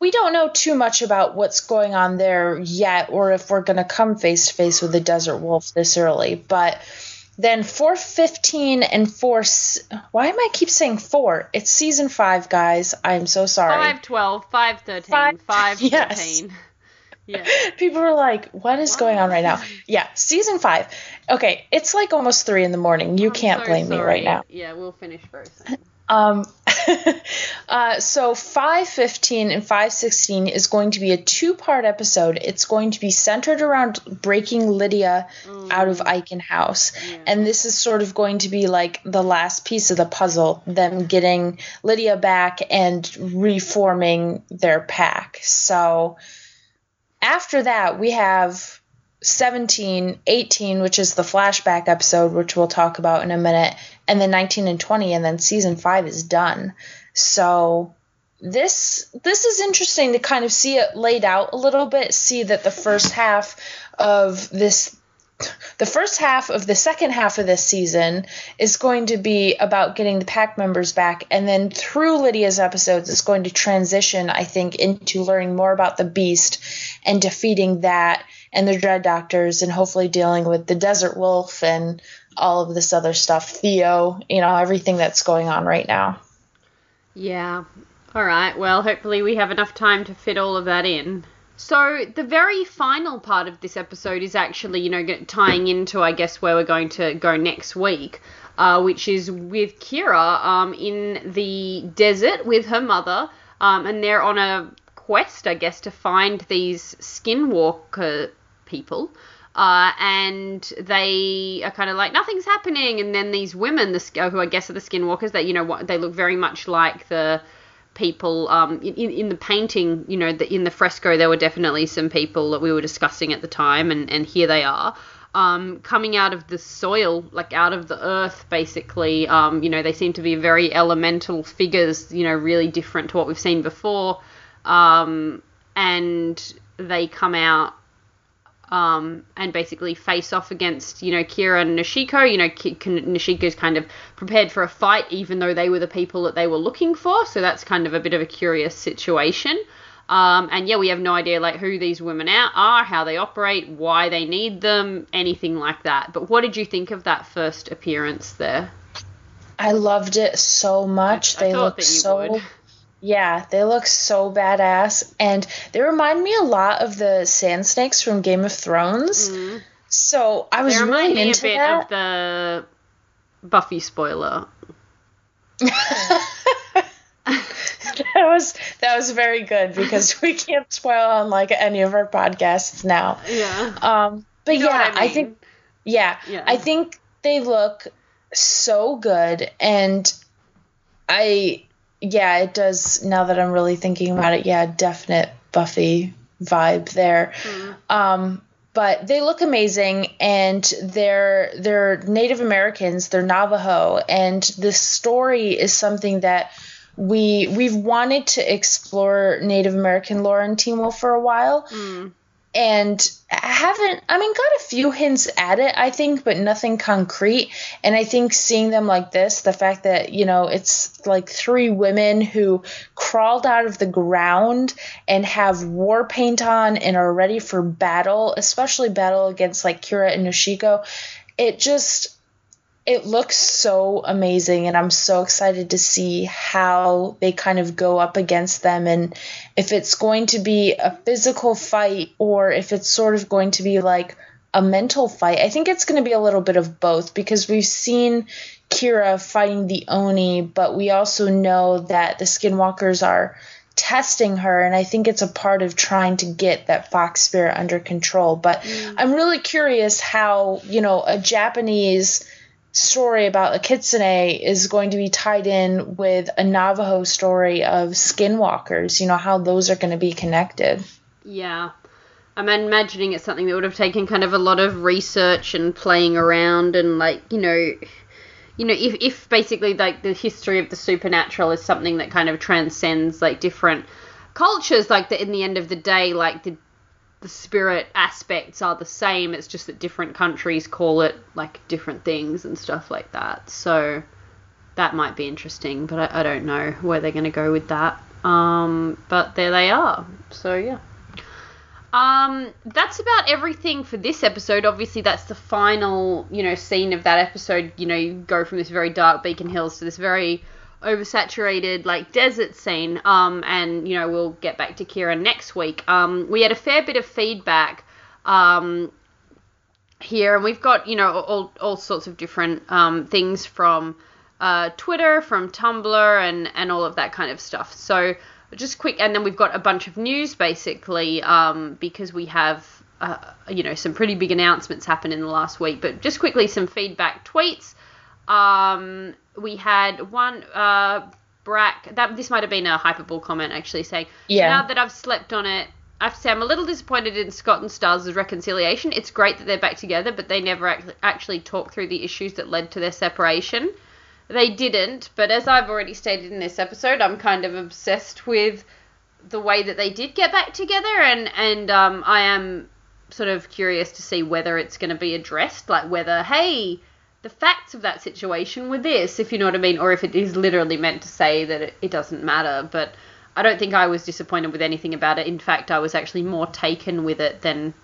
We don't know too much about what's going on there yet, or if we're going to come face to face with the Desert Wolf this early. But then 415 and 4 s- why am i keep saying 4 it's season 5 guys. I'm so sorry. 512, 513, Five- 513. Yeah. people were like what is going on right now? Yeah season 5 okay it's like almost 3 in the morning. You I'm can't so blame me right now. Yeah, we'll finish very soon. Um, uh, so 515 and 516 is going to be a two part episode. It's going to be centered around breaking Lydia out of Eichen House. And this is sort of going to be like the last piece of the puzzle them getting Lydia back and reforming their pack. So after that, we have 17, 18, which is the flashback episode, which we'll talk about in a minute, and then 19 and 20, and then season five is done. So this this is interesting to kind of see it laid out a little bit. See that the first half of this the first half of the second half of this season is going to be about getting the pack members back and then through lydia's episodes it's going to transition i think into learning more about the beast and defeating that and the dread doctors and hopefully dealing with the desert wolf and all of this other stuff theo you know everything that's going on right now Yeah. All right. Well, hopefully we have enough time to fit all of that in. So the very final part of this episode is actually, you know, tying into, I guess, where we're going to go next week, uh, which is with Kira um, in the desert with her mother, um, and they're on a quest, I guess, to find these skinwalker people. Uh, and they are kind of like nothing's happening, and then these women, the who I guess are the skinwalkers, that you know what they look very much like the people um, in, in the painting, you know, the, in the fresco, there were definitely some people that we were discussing at the time, and, and here they are. Um, coming out of the soil, like out of the earth, basically. Um, you know, they seem to be very elemental figures, you know, really different to what we've seen before. Um, and they come out um, and basically face off against, you know, Kira and Noshiko. You know, Ki- Noshiko's kind of prepared for a fight, even though they were the people that they were looking for. So that's kind of a bit of a curious situation. Um, and yeah, we have no idea like who these women out are, how they operate, why they need them, anything like that. But what did you think of that first appearance there? i loved it so much I they thought look that you so would. Yeah, they look so badass, and they remind me a lot of the sand snakes from Game of Thrones. So I was. They remind really me a bit that. of the Buffy spoiler. that was that was very good because we can't spoil on like any of our podcasts now. Yeah. Um, but You know yeah, I I, think yeah, Yeah. I think they look so good, and I yeah, it does. Now that I'm really thinking about it, yeah, definite Buffy vibe there. Um, but they look amazing, and they're they're Native Americans, they're Navajo, and this story is something that we we've wanted to explore Native American lore in Teen Wolf for a while, and haven't. I mean, got a few hints at it, I think, but nothing concrete. And I think seeing them like this, the fact that you know it's like three women who crawled out of the ground and have war paint on and are ready for battle, especially battle against like Kira and Noshiko, it just it looks so amazing and i'm so excited to see how they kind of go up against them and if it's going to be a physical fight or if it's sort of going to be like a mental fight. I think it's going to be a little bit of both because we've seen kira fighting the oni but we also know that the skinwalkers are testing her and i think it's a part of trying to get that fox spirit under control. But mm. i'm really curious how you know a japanese story about a kitsune is going to be tied in with a Navajo story of skinwalkers, you know, how those are going to be connected. Yeah. I'm imagining it's something that would have taken kind of a lot of research and playing around and like, you know, you know, if, if basically like the history of the supernatural is something that kind of transcends like different cultures, like that in the end of the day, like the the spirit aspects are the same. It's just that different countries call it like different things and stuff like that. So that might be interesting, but I, I don't know where they're going to go with that. Um, but there they are. So yeah. Um, that's about everything for this episode. Obviously, that's the final, you know, scene of that episode. You know, you go from this very dark Beacon Hills to this very oversaturated, like, desert scene. Um, and, you know, we'll get back to Kira next week. Um, we had a fair bit of feedback, um, here, and we've got, you know, all, all sorts of different, um, things from, uh, Twitter, from Tumblr, and, and all of that kind of stuff. So, just quick, and then we've got a bunch of news basically um, because we have uh, you know some pretty big announcements happen in the last week. But just quickly, some feedback tweets. Um, we had one uh, Brack that this might have been a hyperbole comment actually saying Yeah. now that I've slept on it. I have to say I'm a little disappointed in Scott and Stiles' reconciliation. It's great that they're back together, but they never act- actually talk through the issues that led to their separation. They didn't, but as I've already stated in this episode, I'm kind of obsessed with the way that they did get back together, and and um, I am sort of curious to see whether it's going to be addressed, like whether hey, the facts of that situation were this, if you know what I mean, or if it is literally meant to say that it, it doesn't matter. But I don't think I was disappointed with anything about it. In fact, I was actually more taken with it than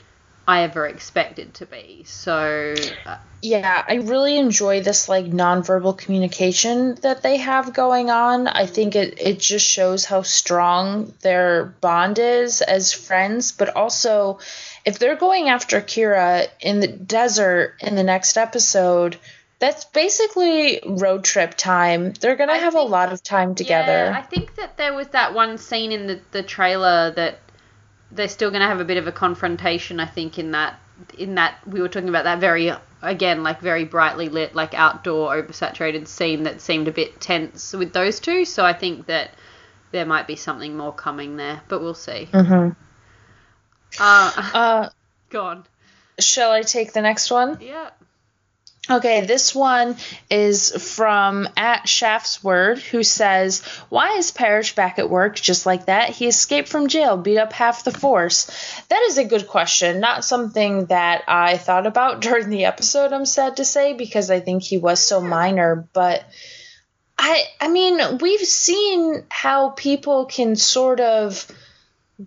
I ever expected to be. So. Uh, Yeah, I really enjoy this like nonverbal communication that they have going on. I think it, it just shows how strong their bond is as friends, but also if they're going after Kira in the desert in the next episode, that's basically road trip time. They're gonna I have a lot of time together. Yeah, I think that there was that one scene in the, the trailer that they're still going to have a bit of a confrontation. I think in that in that we were talking about that very again like very brightly lit like outdoor oversaturated scene that seemed a bit tense with those two. So I think that there might be something more coming there, but we'll see. hmm Uh, Uh, go on. shall I take the next one? Yeah. Okay, this one is from at Shaft's Word, who says, Why is Parrish back at work just like that? He escaped from jail, beat up half the force. That is a good question. Not something that I thought about during the episode, I'm sad to say, because I think he was so minor, but I I mean, we've seen how people can sort of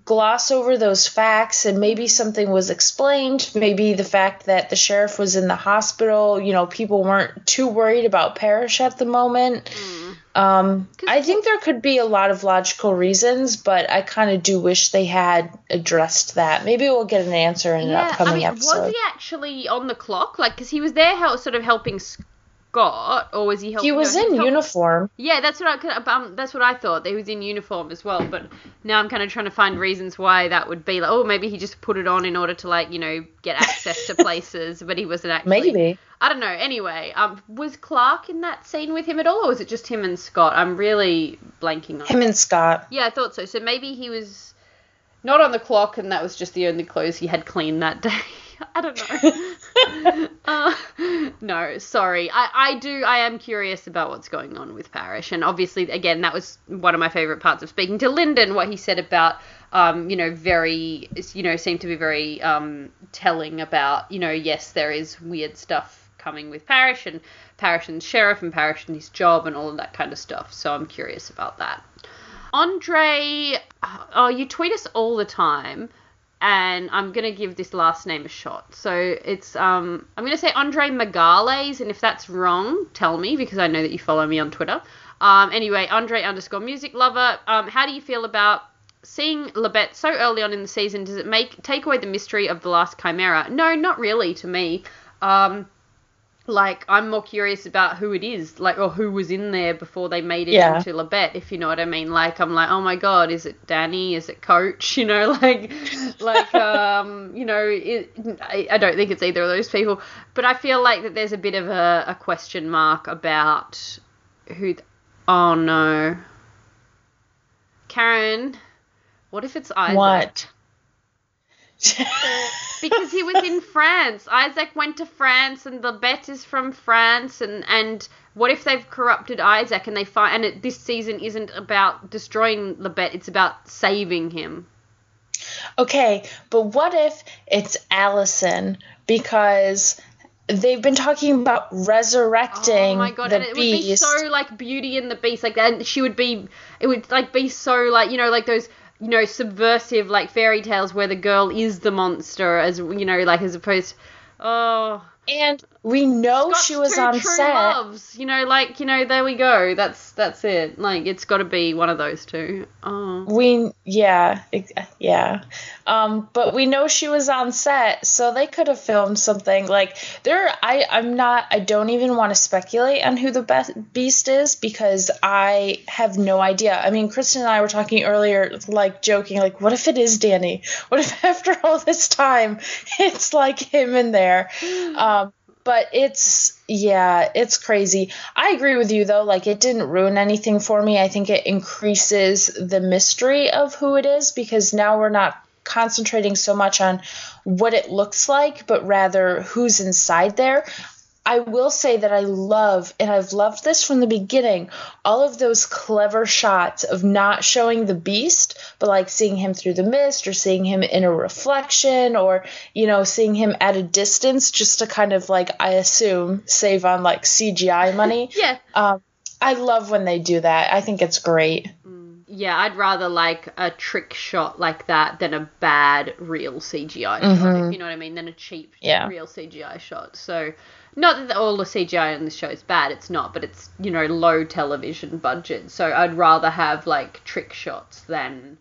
gloss over those facts and maybe something was explained. Maybe the fact that the sheriff was in the hospital you know people weren't too worried about Parrish at the moment. Um, i think there could be a lot of logical reasons but i kind of do wish they had addressed that. Maybe we'll get an answer in an upcoming I mean, episode was he actually on the clock? Like, because he was there, hel- sort of helping Scott, or was he helping? he was no, in uniform Yeah, that's what I. Um, that's what I thought. That he was in uniform as well. But now I'm kind of trying to find reasons why that would be. Like, oh, maybe he just put it on in order to like you know get access to places, but he wasn't actually. maybe I don't know. Anyway, um, was Clark in that scene with him at all, or was it just him and Scott? I'm really blanking on. him and scott Yeah, I thought so. So maybe he was not on the clock, and that was just the only clothes he had clean that day. I don't know. uh, no, sorry. I, I do. I am curious about what's going on with Parrish, and obviously, again, that was one of my favorite parts of speaking to Linden. What he said about, um, you know, very, you know, seemed to be very um, telling about, you know, yes, there is weird stuff coming with Parrish and Parrish and sheriff and Parrish and his job and all of that kind of stuff. So I'm curious about that. Andre, oh, you tweet us all the time, and I'm gonna give this last name a shot. So it's um, I'm gonna say Andre Megales, and if that's wrong, tell me because I know that you follow me on Twitter. Um, anyway, Andre underscore music lover. Um, how do you feel about seeing La Bête so early on in the season? Does it make take away the mystery of the last Chimera? No, not really to me. Um, like I'm more curious about who it is, like or who was in there before they made it Yeah. into La Bête, if you know what I mean. Like I'm like, oh my god, is it Danny? Is it Coach? You know, like, like um, you know, it, I, I don't think it's either of those people, but I feel like that there's a bit of a, a question mark about who. th- oh no, Karen, what if it's Isaac? what because he was in France. Isaac went to France, and the bet is from France. And and what if they've corrupted Isaac and they find and it, this season isn't about destroying the bet; it's about saving him. Okay, but what if it's Allison? Because they've been talking about resurrecting Oh my god! the and it would be so like Beauty and the Beast, like and she would be. It would like be so like you know like those you know subversive like fairy tales where the girl is the monster as you know like as opposed oh. And we know Scott's she was on set. loves you know like you know there we go that's that's it like it's got to be one of those two oh We yeah yeah, um, but we know she was on set, so they could have filmed something like there. I I'm not. I don't even want to speculate on who the best beast is because I have no idea. I mean, Kristen and I were talking earlier, like joking, like what if it is Danny? What if after all this time it's like him in there? Um, but it's yeah it's crazy. I agree with you though. Like it didn't ruin anything for me. I think it increases the mystery of who it is because now we're not concentrating so much on what it looks like but rather who's inside there I will say that I love, and I've loved this from the beginning, all of those clever shots of not showing the beast, but like seeing him through the mist or seeing him in a reflection or, you know, seeing him at a distance just to kind of like, I assume, save on like CGI money. yeah Um, I love when they do that. I think it's great. yeah i'd rather like a trick shot like that than a bad real cgi shot if you know what i mean than a cheap Yeah. real cgi shot so not that all the cgi in this show is bad it's not but it's you know low television budget so i'd rather have like trick shots than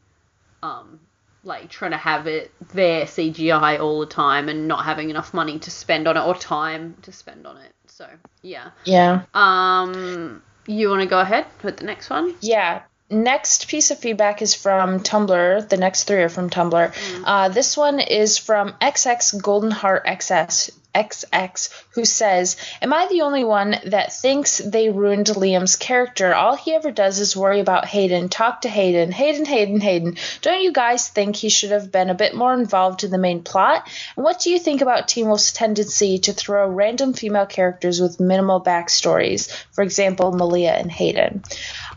um like trying to have it there cgi all the time and not having enough money to spend on it or time to spend on it so yeah Yeah. um you want to go ahead with the next one Yeah. Next piece of feedback is from Tumblr. The next three are from Tumblr. Uh, this one is from XX Golden Heart XS. XX, who says, Am I the only one that thinks they ruined Liam's character? All he ever does is worry about Hayden, talk to Hayden, Hayden, Hayden, Hayden. Don't you guys think he should have been a bit more involved in the main plot? And what do you think about Teen Wolf's tendency to throw random female characters with minimal backstories? For example, Malia and Hayden.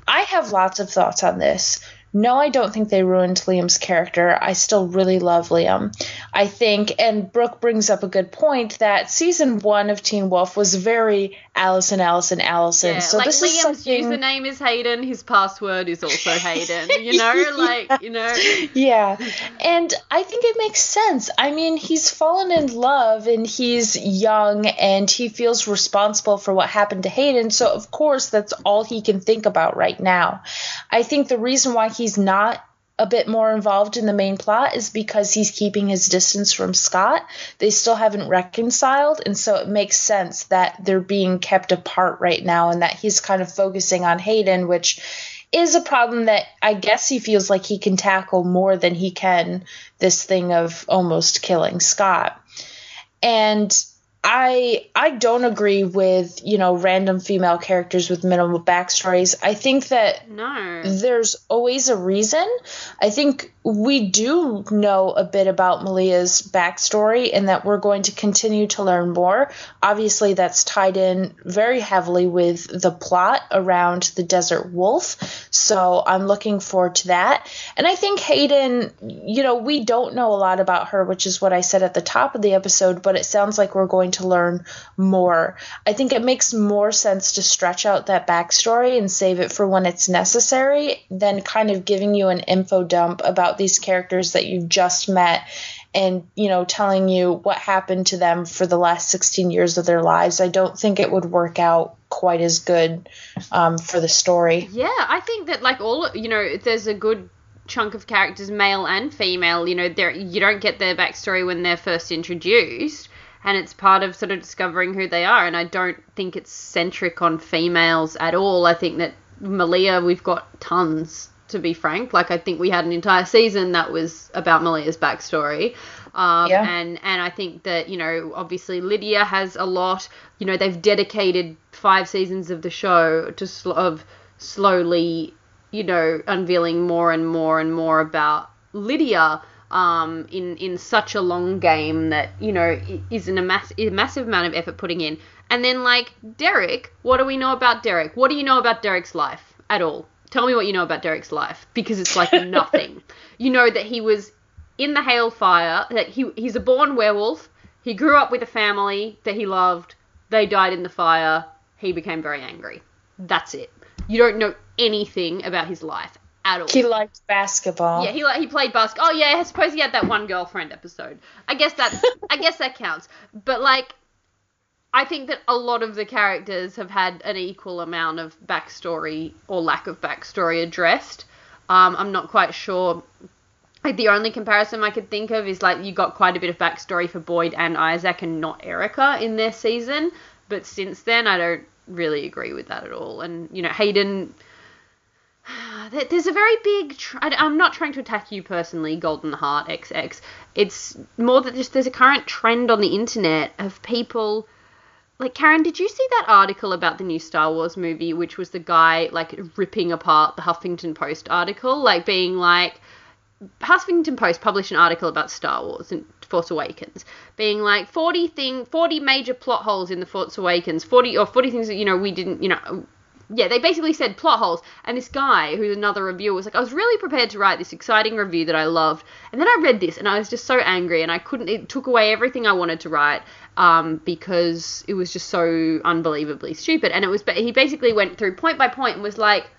I have lots of thoughts on this. No, I don't think they ruined Liam's character. I still really love Liam. I think, and Brooke brings up a good point, that season one of Teen Wolf was very Allison, Allison, Allison. Yeah, so like this is Liam's something. username is Hayden, his password is also Hayden. You know, like you know, yeah. And I think it makes sense. I mean, he's fallen in love and he's young and he feels responsible for what happened to Hayden. So, of course, that's all he can think about right now. I think the reason why he's not a bit more involved in the main plot is because he's keeping his distance from Scott. They still haven't reconciled, and so it makes sense that they're being kept apart right now and that he's kind of focusing on Hayden, which is a problem that I guess he feels like he can tackle more than he can this thing of almost killing Scott. And I I don't agree with, you know, random female characters with minimal backstories. I think that no. there's always a reason. I think we do know a bit about Malia's backstory and that we're going to continue to learn more. Obviously, that's tied in very heavily with the plot around the Desert Wolf. So I'm looking forward to that. And I think Hayden, you know, we don't know a lot about her, which is what I said at the top of the episode, but it sounds like we're going to learn more. I think it makes more sense to stretch out that backstory and save it for when it's necessary than kind of giving you an info dump about these characters that you've just met and you know telling you what happened to them for the last 16 years of their lives i don't think it would work out quite as good um, for the story Yeah, I think that like all you know, there's a good chunk of characters, male and female. You know, there you don't get their backstory when they're first introduced, and it's part of sort of discovering who they are. And I don't think it's centric on females at all. I think that Malia, we've got tons. To be frank, like I think we had an entire season that was about Malia's backstory. Um, Yeah. and and I think that you know obviously Lydia has a lot. You know they've dedicated five seasons of the show to sl- of slowly you know unveiling more and more and more about Lydia. Um, in in such a long game that you know i- isn't a, mass- a massive amount of effort putting in, and then like Derek, what do we know about Derek? What do you know about Derek's life at all? Tell me what you know about Derek's life because it's like nothing. you know that he was in the Hale fire that he he's a born werewolf he grew up with a family that he loved they died in the fire he became very angry that's it you don't know anything about his life at all. He liked basketball. Yeah, he he played basketball. Oh yeah, I suppose he had that one girlfriend episode. I guess that I guess that counts. But like, I think that a lot of the characters have had an equal amount of backstory or lack of backstory addressed. Um, I'm not quite sure. Like the only comparison I could think of is like you got quite a bit of backstory for Boyd and Isaac and not Erica in their season. But since then, I don't really agree with that at all. And you know, Hayden there- there's a very big. Tr- I'm not trying to attack you personally, Golden Heart XX. It's more that just there's a current trend on the internet of people. Like Karen, did you see that article about the new Star Wars movie, which was the guy like ripping apart the Huffington Post article, like being like, Huffington Post published an article about Star Wars and Force Awakens, being like 40 thing, 40 major plot holes in the Force Awakens, 40 or 40 things that you know we didn't, you know, yeah, they basically said plot holes. And this guy, who's another reviewer, was like, I was really prepared to write this exciting review that I loved. And then I read this and I was just so angry and I couldn't, it took away everything I wanted to write um, because it was just so unbelievably stupid. And it was, he basically went through point by point and was like,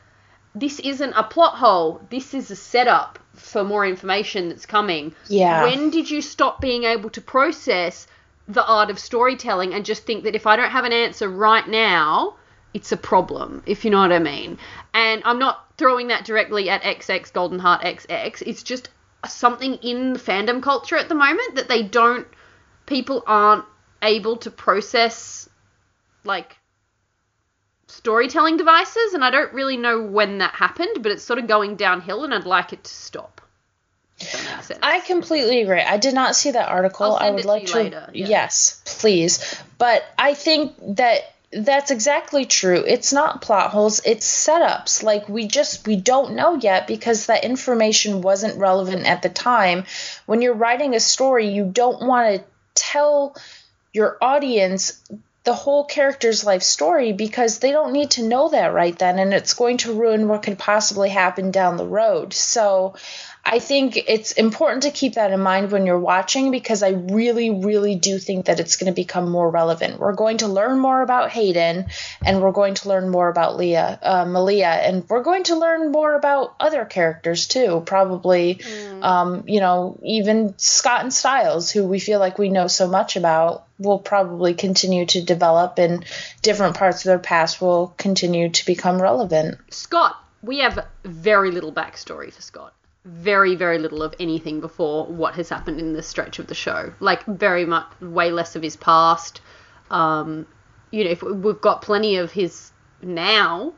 this isn't a plot hole. This is a setup for more information that's coming. Yeah. When did you stop being able to process the art of storytelling and just think that if I don't have an answer right now, it's a problem, if you know what I mean. And I'm not throwing that directly at XX Golden Heart XX. It's just something in fandom culture at the moment that they don't, people aren't able to process, like, storytelling devices. And I don't really know when that happened, but it's sort of going downhill and I'd like it to stop. If that makes sense. I completely agree. I did not see that article. I would to like to. later, yeah. Yes, please. But I think that that's exactly true. It's not plot holes, it's setups. Like we just we don't know yet because that information wasn't relevant at the time. When you're writing a story, you don't want to tell your audience the whole character's life story because they don't need to know that right then and it's going to ruin what could possibly happen down the road. So I think it's important to keep that in mind when you're watching because I really, really do think that it's going to become more relevant. We're going to learn more about Hayden and we're going to learn more about Leah, uh, Malia, and we're going to learn more about other characters too. Probably, um, you know, even Scott and Stiles, who we feel like we know so much about, will probably continue to develop and different parts of their past will continue to become relevant. Scott, we have very little backstory for Scott. Very, very little of anything before what has happened in this stretch of the show. Like, very much, way less of his past. Um, you know, if we've got plenty of his now,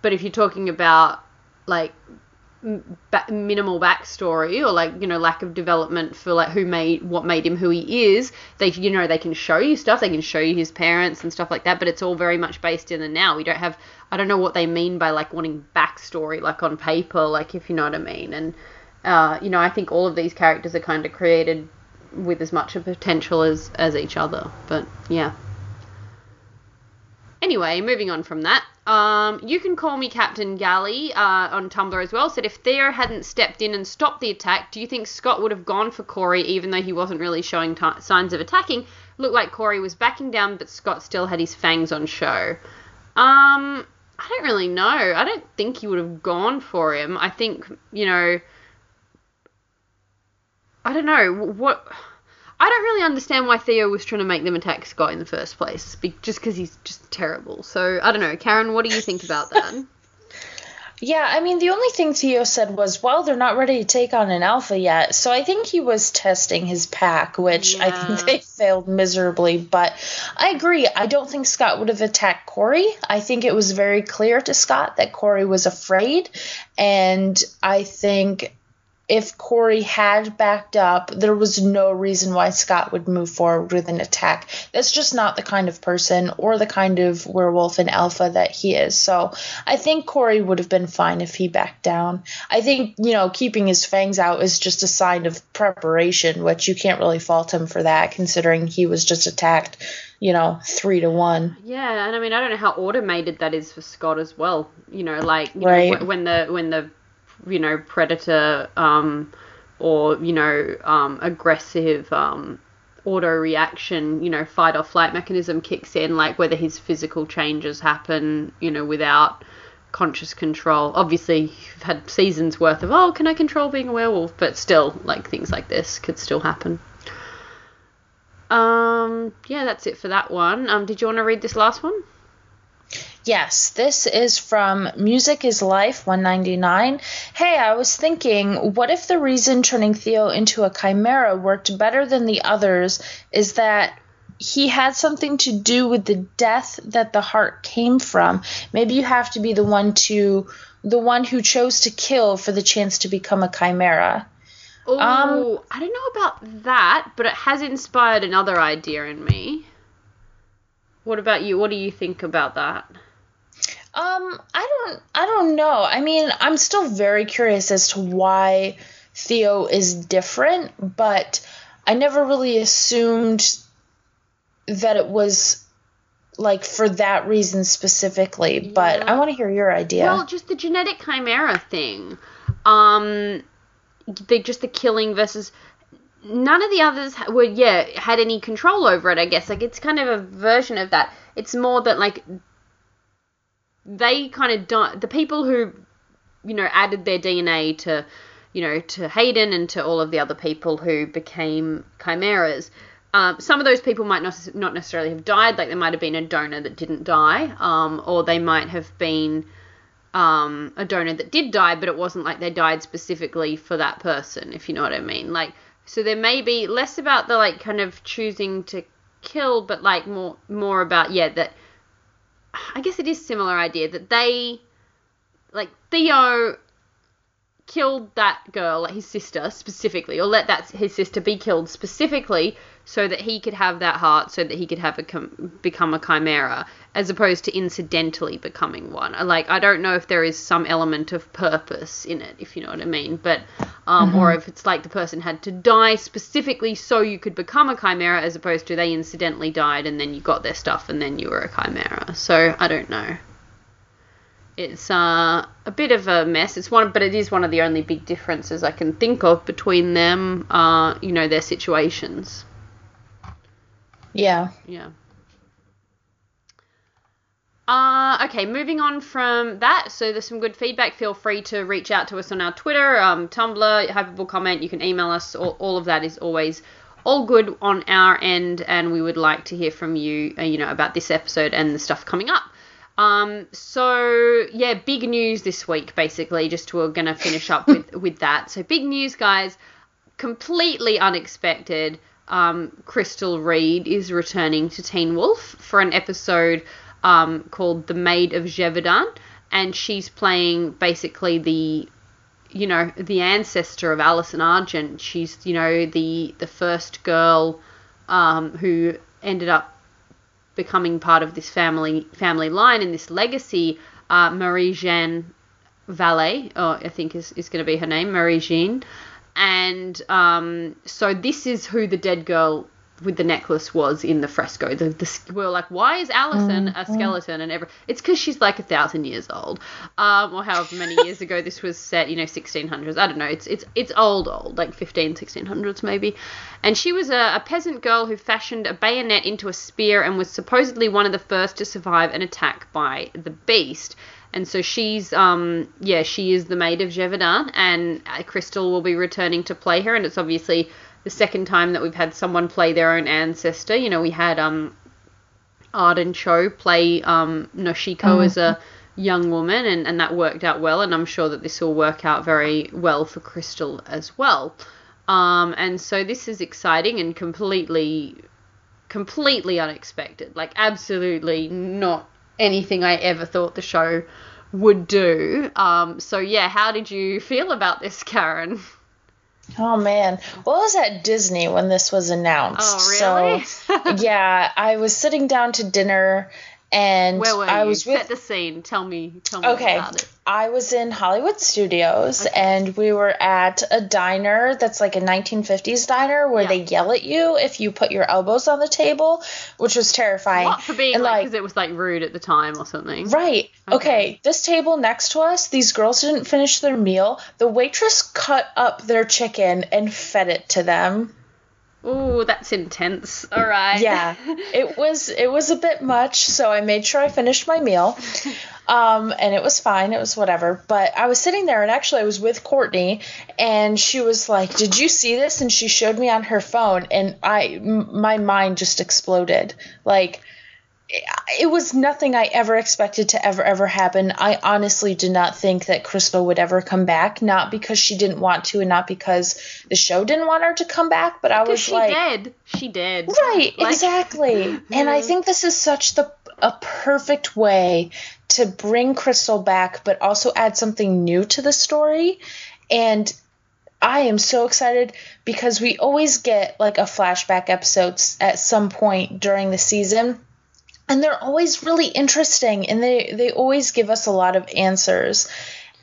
but if you're talking about, like, ba- minimal backstory or like you know lack of development for like who made what made him who he is. They you know they can show you stuff. They can show you his parents and stuff like that but it's all very much based in the now. We don't have i don't know what they mean by like wanting backstory like on paper like if you know what i mean. And uh, you know i think all of these characters are kind of created with as much of potential as as each other. But yeah Anyway, moving on from that, um, you can call me Captain Galley uh, on Tumblr as well. Said if Theo hadn't stepped in and stopped the attack, do you think Scott would have gone for Corey even though he wasn't really showing t- signs of attacking? Looked like Corey was backing down, but Scott still had his fangs on show. Um, I don't really know. I don't think he would have gone for him. I think you know. I don't know what. I don't really understand why Theo was trying to make them attack Scott in the first place, be- just because he's just terrible. So I don't know, Karen. What do you think about that? Yeah, I mean, the only thing Theo said was, well, they're not ready to take on an alpha yet. So I think he was testing his pack, which I think they failed miserably. But I agree. I don't think Scott would have attacked Corey. I think it was very clear to Scott that Corey was afraid. And I think if Corey had backed up, there was no reason why Scott would move forward with an attack. That's just not the kind of person or the kind of werewolf and alpha that he is. So I think Corey would have been fine if he backed down. I think, you know, keeping his fangs out is just a sign of preparation, which you can't really fault him for that, considering he was just attacked, you know, three to one. yeah, and I mean, I don't know how automated that is for Scott as well. You know, like you Right. know, when the when the you know predator um, or you know um, aggressive um, auto reaction, you know, fight or flight mechanism kicks in, like whether his physical changes happen, you know, without conscious control. Obviously, you've had seasons worth of oh, can I control being a werewolf? But still, like things like this could still happen. Um, yeah, that's it for that one. Um, did you want to read this last one? Yes, this is from Music is Life 199. Hey, I was thinking, what if the reason turning Theo into a chimera worked better than the others is that he had something to do with the death that the heart came from? Maybe you have to be the one to the one who chose to kill for the chance to become a chimera. Oh, Um, I don't know about that, but it has inspired another idea in me. What about you? What do you think about that? Um, I don't I don't know. I mean, I'm still very curious as to why Theo is different, but I never really assumed that it was like for that reason specifically, but Yeah. I want to hear your idea. Well, just the genetic chimera thing. Um, they just the killing versus none of the others were yeah had any control over it. I guess like it's kind of a version of that. It's more that like they kind of don't the people who you know added their DNA to you know to Hayden and to all of the other people who became chimeras. Um, some of those people might not not necessarily have died. Like there might have been a donor that didn't die, um, or they might have been um, a donor that did die, but it wasn't like they died specifically for that person, if you know what I mean. Like, so there may be less about the like kind of choosing to kill, but like more more about yeah that. I guess it is similar idea that they, like Theo, killed that girl, like his sister specifically, or let that his sister be killed specifically so that he could have that heart, so that he could have a become a chimera, as opposed to incidentally becoming one. Like I don't know if there is some element of purpose in it, if you know what I mean, but um, or if it's like the person had to die specifically so you could become a chimera, as opposed to they incidentally died and then you got their stuff and then you were a chimera. So I don't know. It's uh, a bit of a mess. It's one, but it is one of the only big differences I can think of between them. Uh, you know, their situations. yeah. Yeah. Uh, okay, moving on from that. So there's some good feedback. Feel free to reach out to us on our Twitter, um, Tumblr, Hypable.com. You can email us. All, all of that is always all good on our end, and we would like to hear from you, uh, you know, about this episode and the stuff coming up. Um, so yeah, big news this week, basically. Just we're gonna finish up with with that. So big news, guys. Completely unexpected. Um, Crystal Reed is returning to Teen Wolf for an episode um, called The Maid of Gévaudan, and she's playing basically the you know the ancestor of Allison Argent. She's you know the the first girl um, who ended up becoming part of this family family line and this legacy. Uh, Marie Jeanne Valet, or I think is is going to be her name, Marie Jeanne, and um, so this is who the dead girl with the necklace was in the fresco. The, the we were like, why is Allison a skeleton? And every it's because she's like a thousand years old, um, or however many years ago this was set. You know, 1600s. I don't know. It's it's it's old, old, like 15, 1600s maybe. And she was a, a peasant girl who fashioned a bayonet into a spear and was supposedly one of the first to survive an attack by the beast. And so she's, um, yeah, she is the maid of Gévaudan, and uh, Crystal will be returning to play her, and it's obviously the second time that we've had someone play their own ancestor. You know, we had um, Arden Cho play um, Noshiko as a young woman, and, and that worked out well, and I'm sure that this will work out very well for Crystal as well. Um, and so this is exciting and completely, completely unexpected. Like, absolutely not anything I ever thought the show would do. Um, so yeah, how did you feel about this, Karen? Oh man. Well, I was at Disney when this was announced. Oh, really? So yeah, I was sitting down to dinner and Where were I you? was Set the scene. Tell me. Tell me Okay. about it. I was in Hollywood Studios and we were at a diner that's like a 1950s diner where Yeah. they yell at you if you put your elbows on the table, which was terrifying. What for being and like like because it was like rude at the time or something? Right. Okay. Okay. This table next to us, these girls didn't finish their meal. The waitress cut up their chicken and fed it to them. Ooh, that's intense. All right. Yeah. It was it was a bit much, so I made sure I finished my meal. Um, and it was fine. It was whatever. But I was sitting there, and actually, I was with Courtney, and she was like, "Did you see this?" And she showed me on her phone, and I, m- my mind just exploded. Like, it- was nothing I ever expected to ever ever happen. I honestly did not think that Crystal would ever come back. Not because she didn't want to, and not because the show didn't want her to come back. But I was she like, dead. She did. Right, Like- exactly. and I mhm. think this is such the a perfect way to bring Crystal back, but also add something new to the story. And I am so excited because we always get like a flashback episodes at some point during the season. And they're always really interesting and they, they always give us a lot of answers.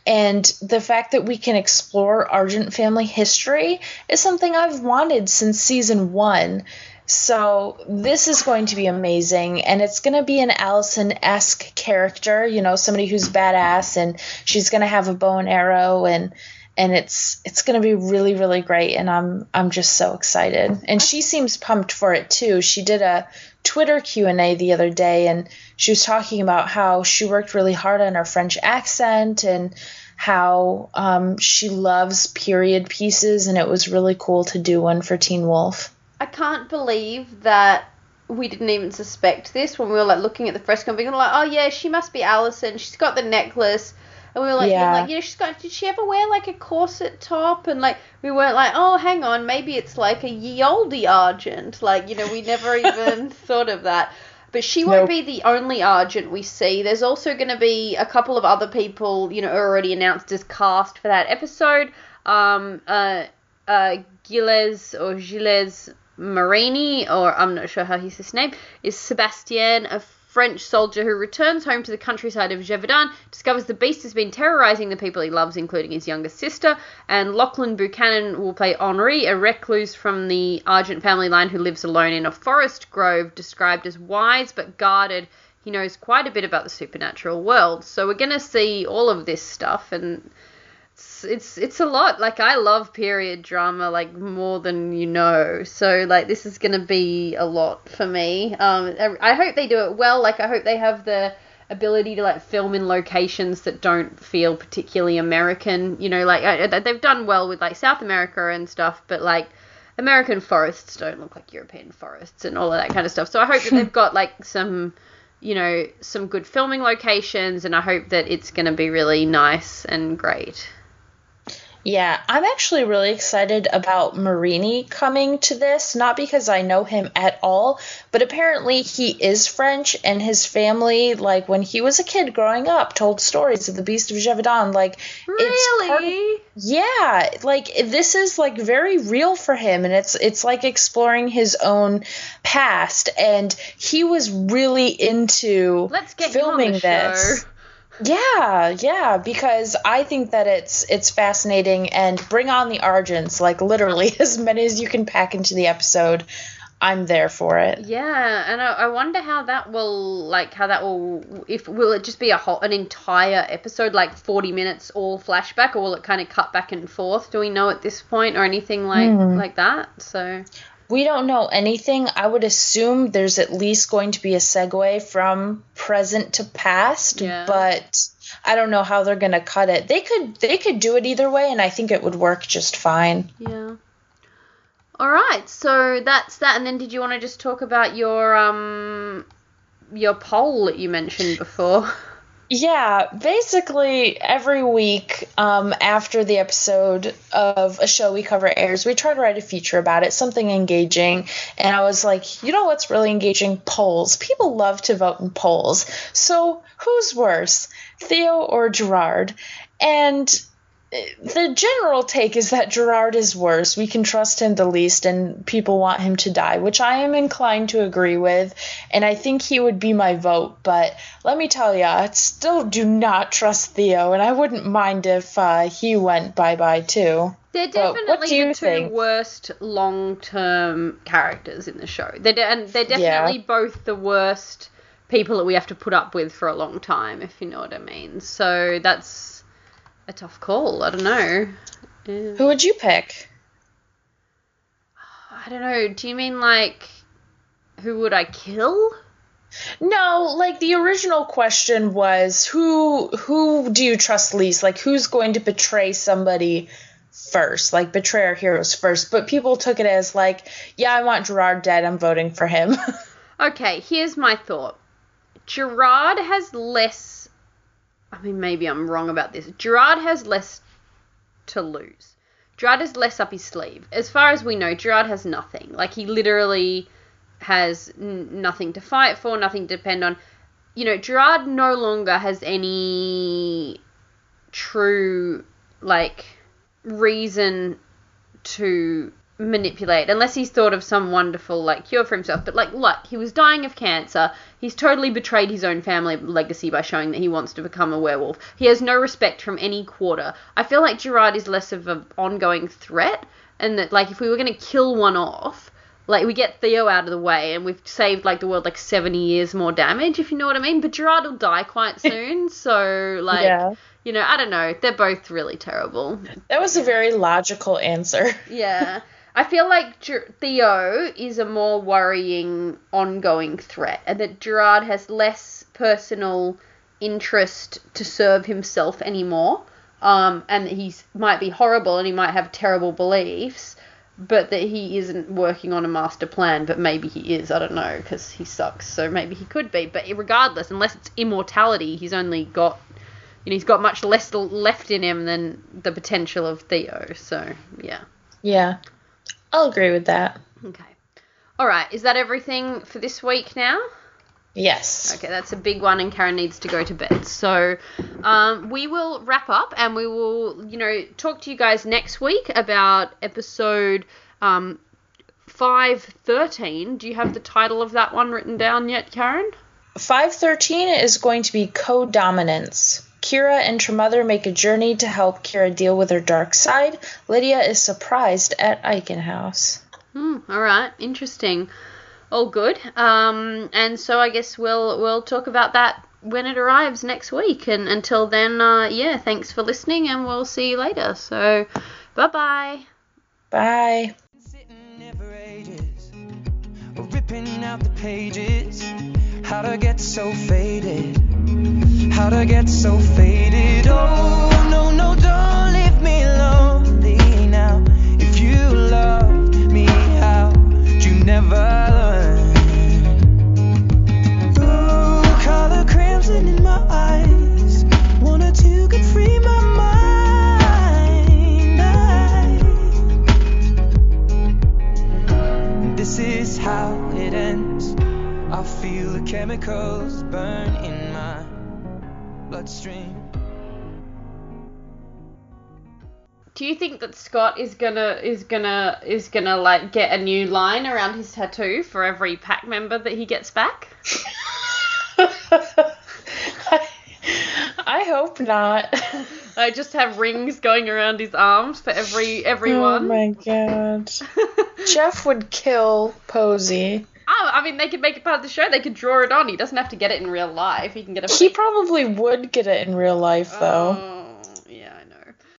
And the fact that we can explore Argent family history is something I've wanted since season one. So this is going to be amazing, and it's going to be an Allison esque character. You know, somebody who's badass, and she's going to have a bow and arrow, and and it's it's going to be really really great. And I'm I'm just so excited. And she seems pumped for it too. She did a Twitter Q and A the other day, and she was talking about how she worked really hard on her French accent and how um, she loves period pieces, and it was really cool to do one for Teen Wolf. I can't believe that we didn't even suspect this when we were like looking at the fresco and being like, oh yeah, she must be Allison. She's got the necklace. And we were like, Yeah. like, you know, she's got. Did she ever wear like a corset top? And like, we weren't like, oh, hang on, maybe it's like a ye olde Argent. Like, you know, we never even thought of that. But she won't be the only Argent we see. There's also going to be a couple of other people, you know, already announced as cast for that episode. Um, uh, uh, Gilles or Gilles Marini, or I'm not sure how he's his name, is Sebastian a French soldier who returns home to the countryside of Gévaudan, discovers the beast has been terrorizing the people he loves, including his younger sister, and Lachlan Buchanan will play Henri, a recluse from the Argent family line who lives alone in a forest grove, described as wise but guarded. He knows quite a bit about the supernatural world. So we're going to see all of this stuff and it's, it's it's a lot. Like I love period drama like more than you know. So like this is gonna be a lot for me. Um, I I hope they do it well. Like I hope they have the ability to like film in locations that don't feel particularly American. You know, like I, I- they've done well with like South America and stuff, but like. American forests don't look like European forests and all of that kind of stuff. So I hope that they've got like some, you know, some good filming locations, and I hope that it's going to be really nice and great. Yeah, I'm actually really excited about Marini coming to this, not because I know him at all, but apparently he is French and his family, like when he was a kid growing up, told stories of the Beast of Gévaudan. Like, it's part of- Really? yeah, like this is like very real for him and it's it's like exploring his own past and he was really into Let's get filming him on the this. show. Yeah, yeah, because I think that it's it's fascinating and bring on the Argents, like literally as many as you can pack into the episode. I'm there for it. Yeah, and I, I wonder how that will like how that will if will it just be a whole an entire episode like 40 minutes all flashback or will it kind of cut back and forth? Do we know at this point or anything like Hmm. like that? So We don't know anything. I would assume there's at least going to be a segue from present to past, Yeah. but I don't know how they're going to cut it. They could they could do it either way and I think it would work just fine. yeah. All right, so that's that. And then did you want to just talk about your um your poll that you mentioned before? Yeah, basically every week um, after the episode of a show we cover airs, we try to write a feature about it, something engaging. And I was like, you know what's really engaging? Polls. People love to vote in polls. So who's worse, Theo or Gerard? And the general take is that Gerard is worse. We can trust him the least, and people want him to die, which I am inclined to agree with. And I think he would be my vote. But let me tell you, I still do not trust Theo, and I wouldn't mind if uh, he went bye bye too. They're definitely the two think? worst long-term characters in the show. They're de- and they're definitely both the worst people that we have to put up with for a long time, if you know what I mean. So that's a tough call. I don't know. Yeah. Who would you pick? I don't know. Do you mean like who would I kill? No, like the original question was who who do you trust least? Like who's going to betray somebody first? Like betray our heroes first. But people took it as like, yeah, I want Gerard dead. I'm voting for him. Okay, here's my thought. Gerard has less. I mean, maybe I'm wrong about this. Gerard has less to lose. Gerard has less up his sleeve. As far as we know, Gerard has nothing. Like, he literally has n- nothing to fight for, nothing to depend on. You know, Gerard no longer has any true, like, reason to manipulate unless he's thought of some wonderful like cure for himself. But like look he was dying of cancer. He's totally betrayed his own family legacy by showing that he wants to become a werewolf. He has no respect from any quarter. I feel like gerard is less of an ongoing threat and that like if we were going to kill one off like we get theo out of the way and we've saved like the world like 70 years more damage if you know what i mean. But gerard will die quite soon so like Yeah. you know i don't know. They're both really terrible. That was a very logical answer. yeah. I feel like Theo is a more worrying, ongoing threat, and that Gerard has less personal interest to serve himself anymore. Um, and that he's might be horrible and he might have terrible beliefs, but that he isn't working on a master plan. But maybe he is. I don't know because he sucks. So maybe he could be. But regardless, unless it's immortality, he's only got. You know, he's got much less left in him than the potential of Theo. So, yeah. Yeah. I'll agree with that. Okay. All right. Is that everything for this week now? Yes. Okay, that's a big one, and Karen needs to go to bed. So, um, we will wrap up, and we will, you know, talk to you guys next week about episode um, five thirteen. Do you have the title of that one written down yet, Karen? 513 is going to be co-dominance. Kira and her mother make a journey to help Kira deal with her dark side. Lydia is surprised at Eichen House. Hmm, all right, interesting. All good. Um, and so I guess we'll we'll talk about that when it arrives next week. And until then, uh, yeah, thanks for listening, and we'll see you later. So, bye bye. Bye. Sitting there for ages, ripping out the pages. How to get so faded? How to get so faded? Oh no, no, don't leave me lonely now. If you loved me, how'd you never learn? Ooh, color crimson in my eyes. Wanted to get free my mind. I- This is how it ends. I feel the chemicals burn in bloodstream. Do you think that Scott is gonna is gonna is gonna like get a new line around his tattoo for every pack member that he gets back? I hope not. I just have rings going around his arms for every everyone. Oh everyone. my god. Jeff would kill Posey. Oh, I mean, they could make it part of the show. They could draw it on. He doesn't have to get it in real life. He can get a. He probably would get it in real life though. Oh, yeah,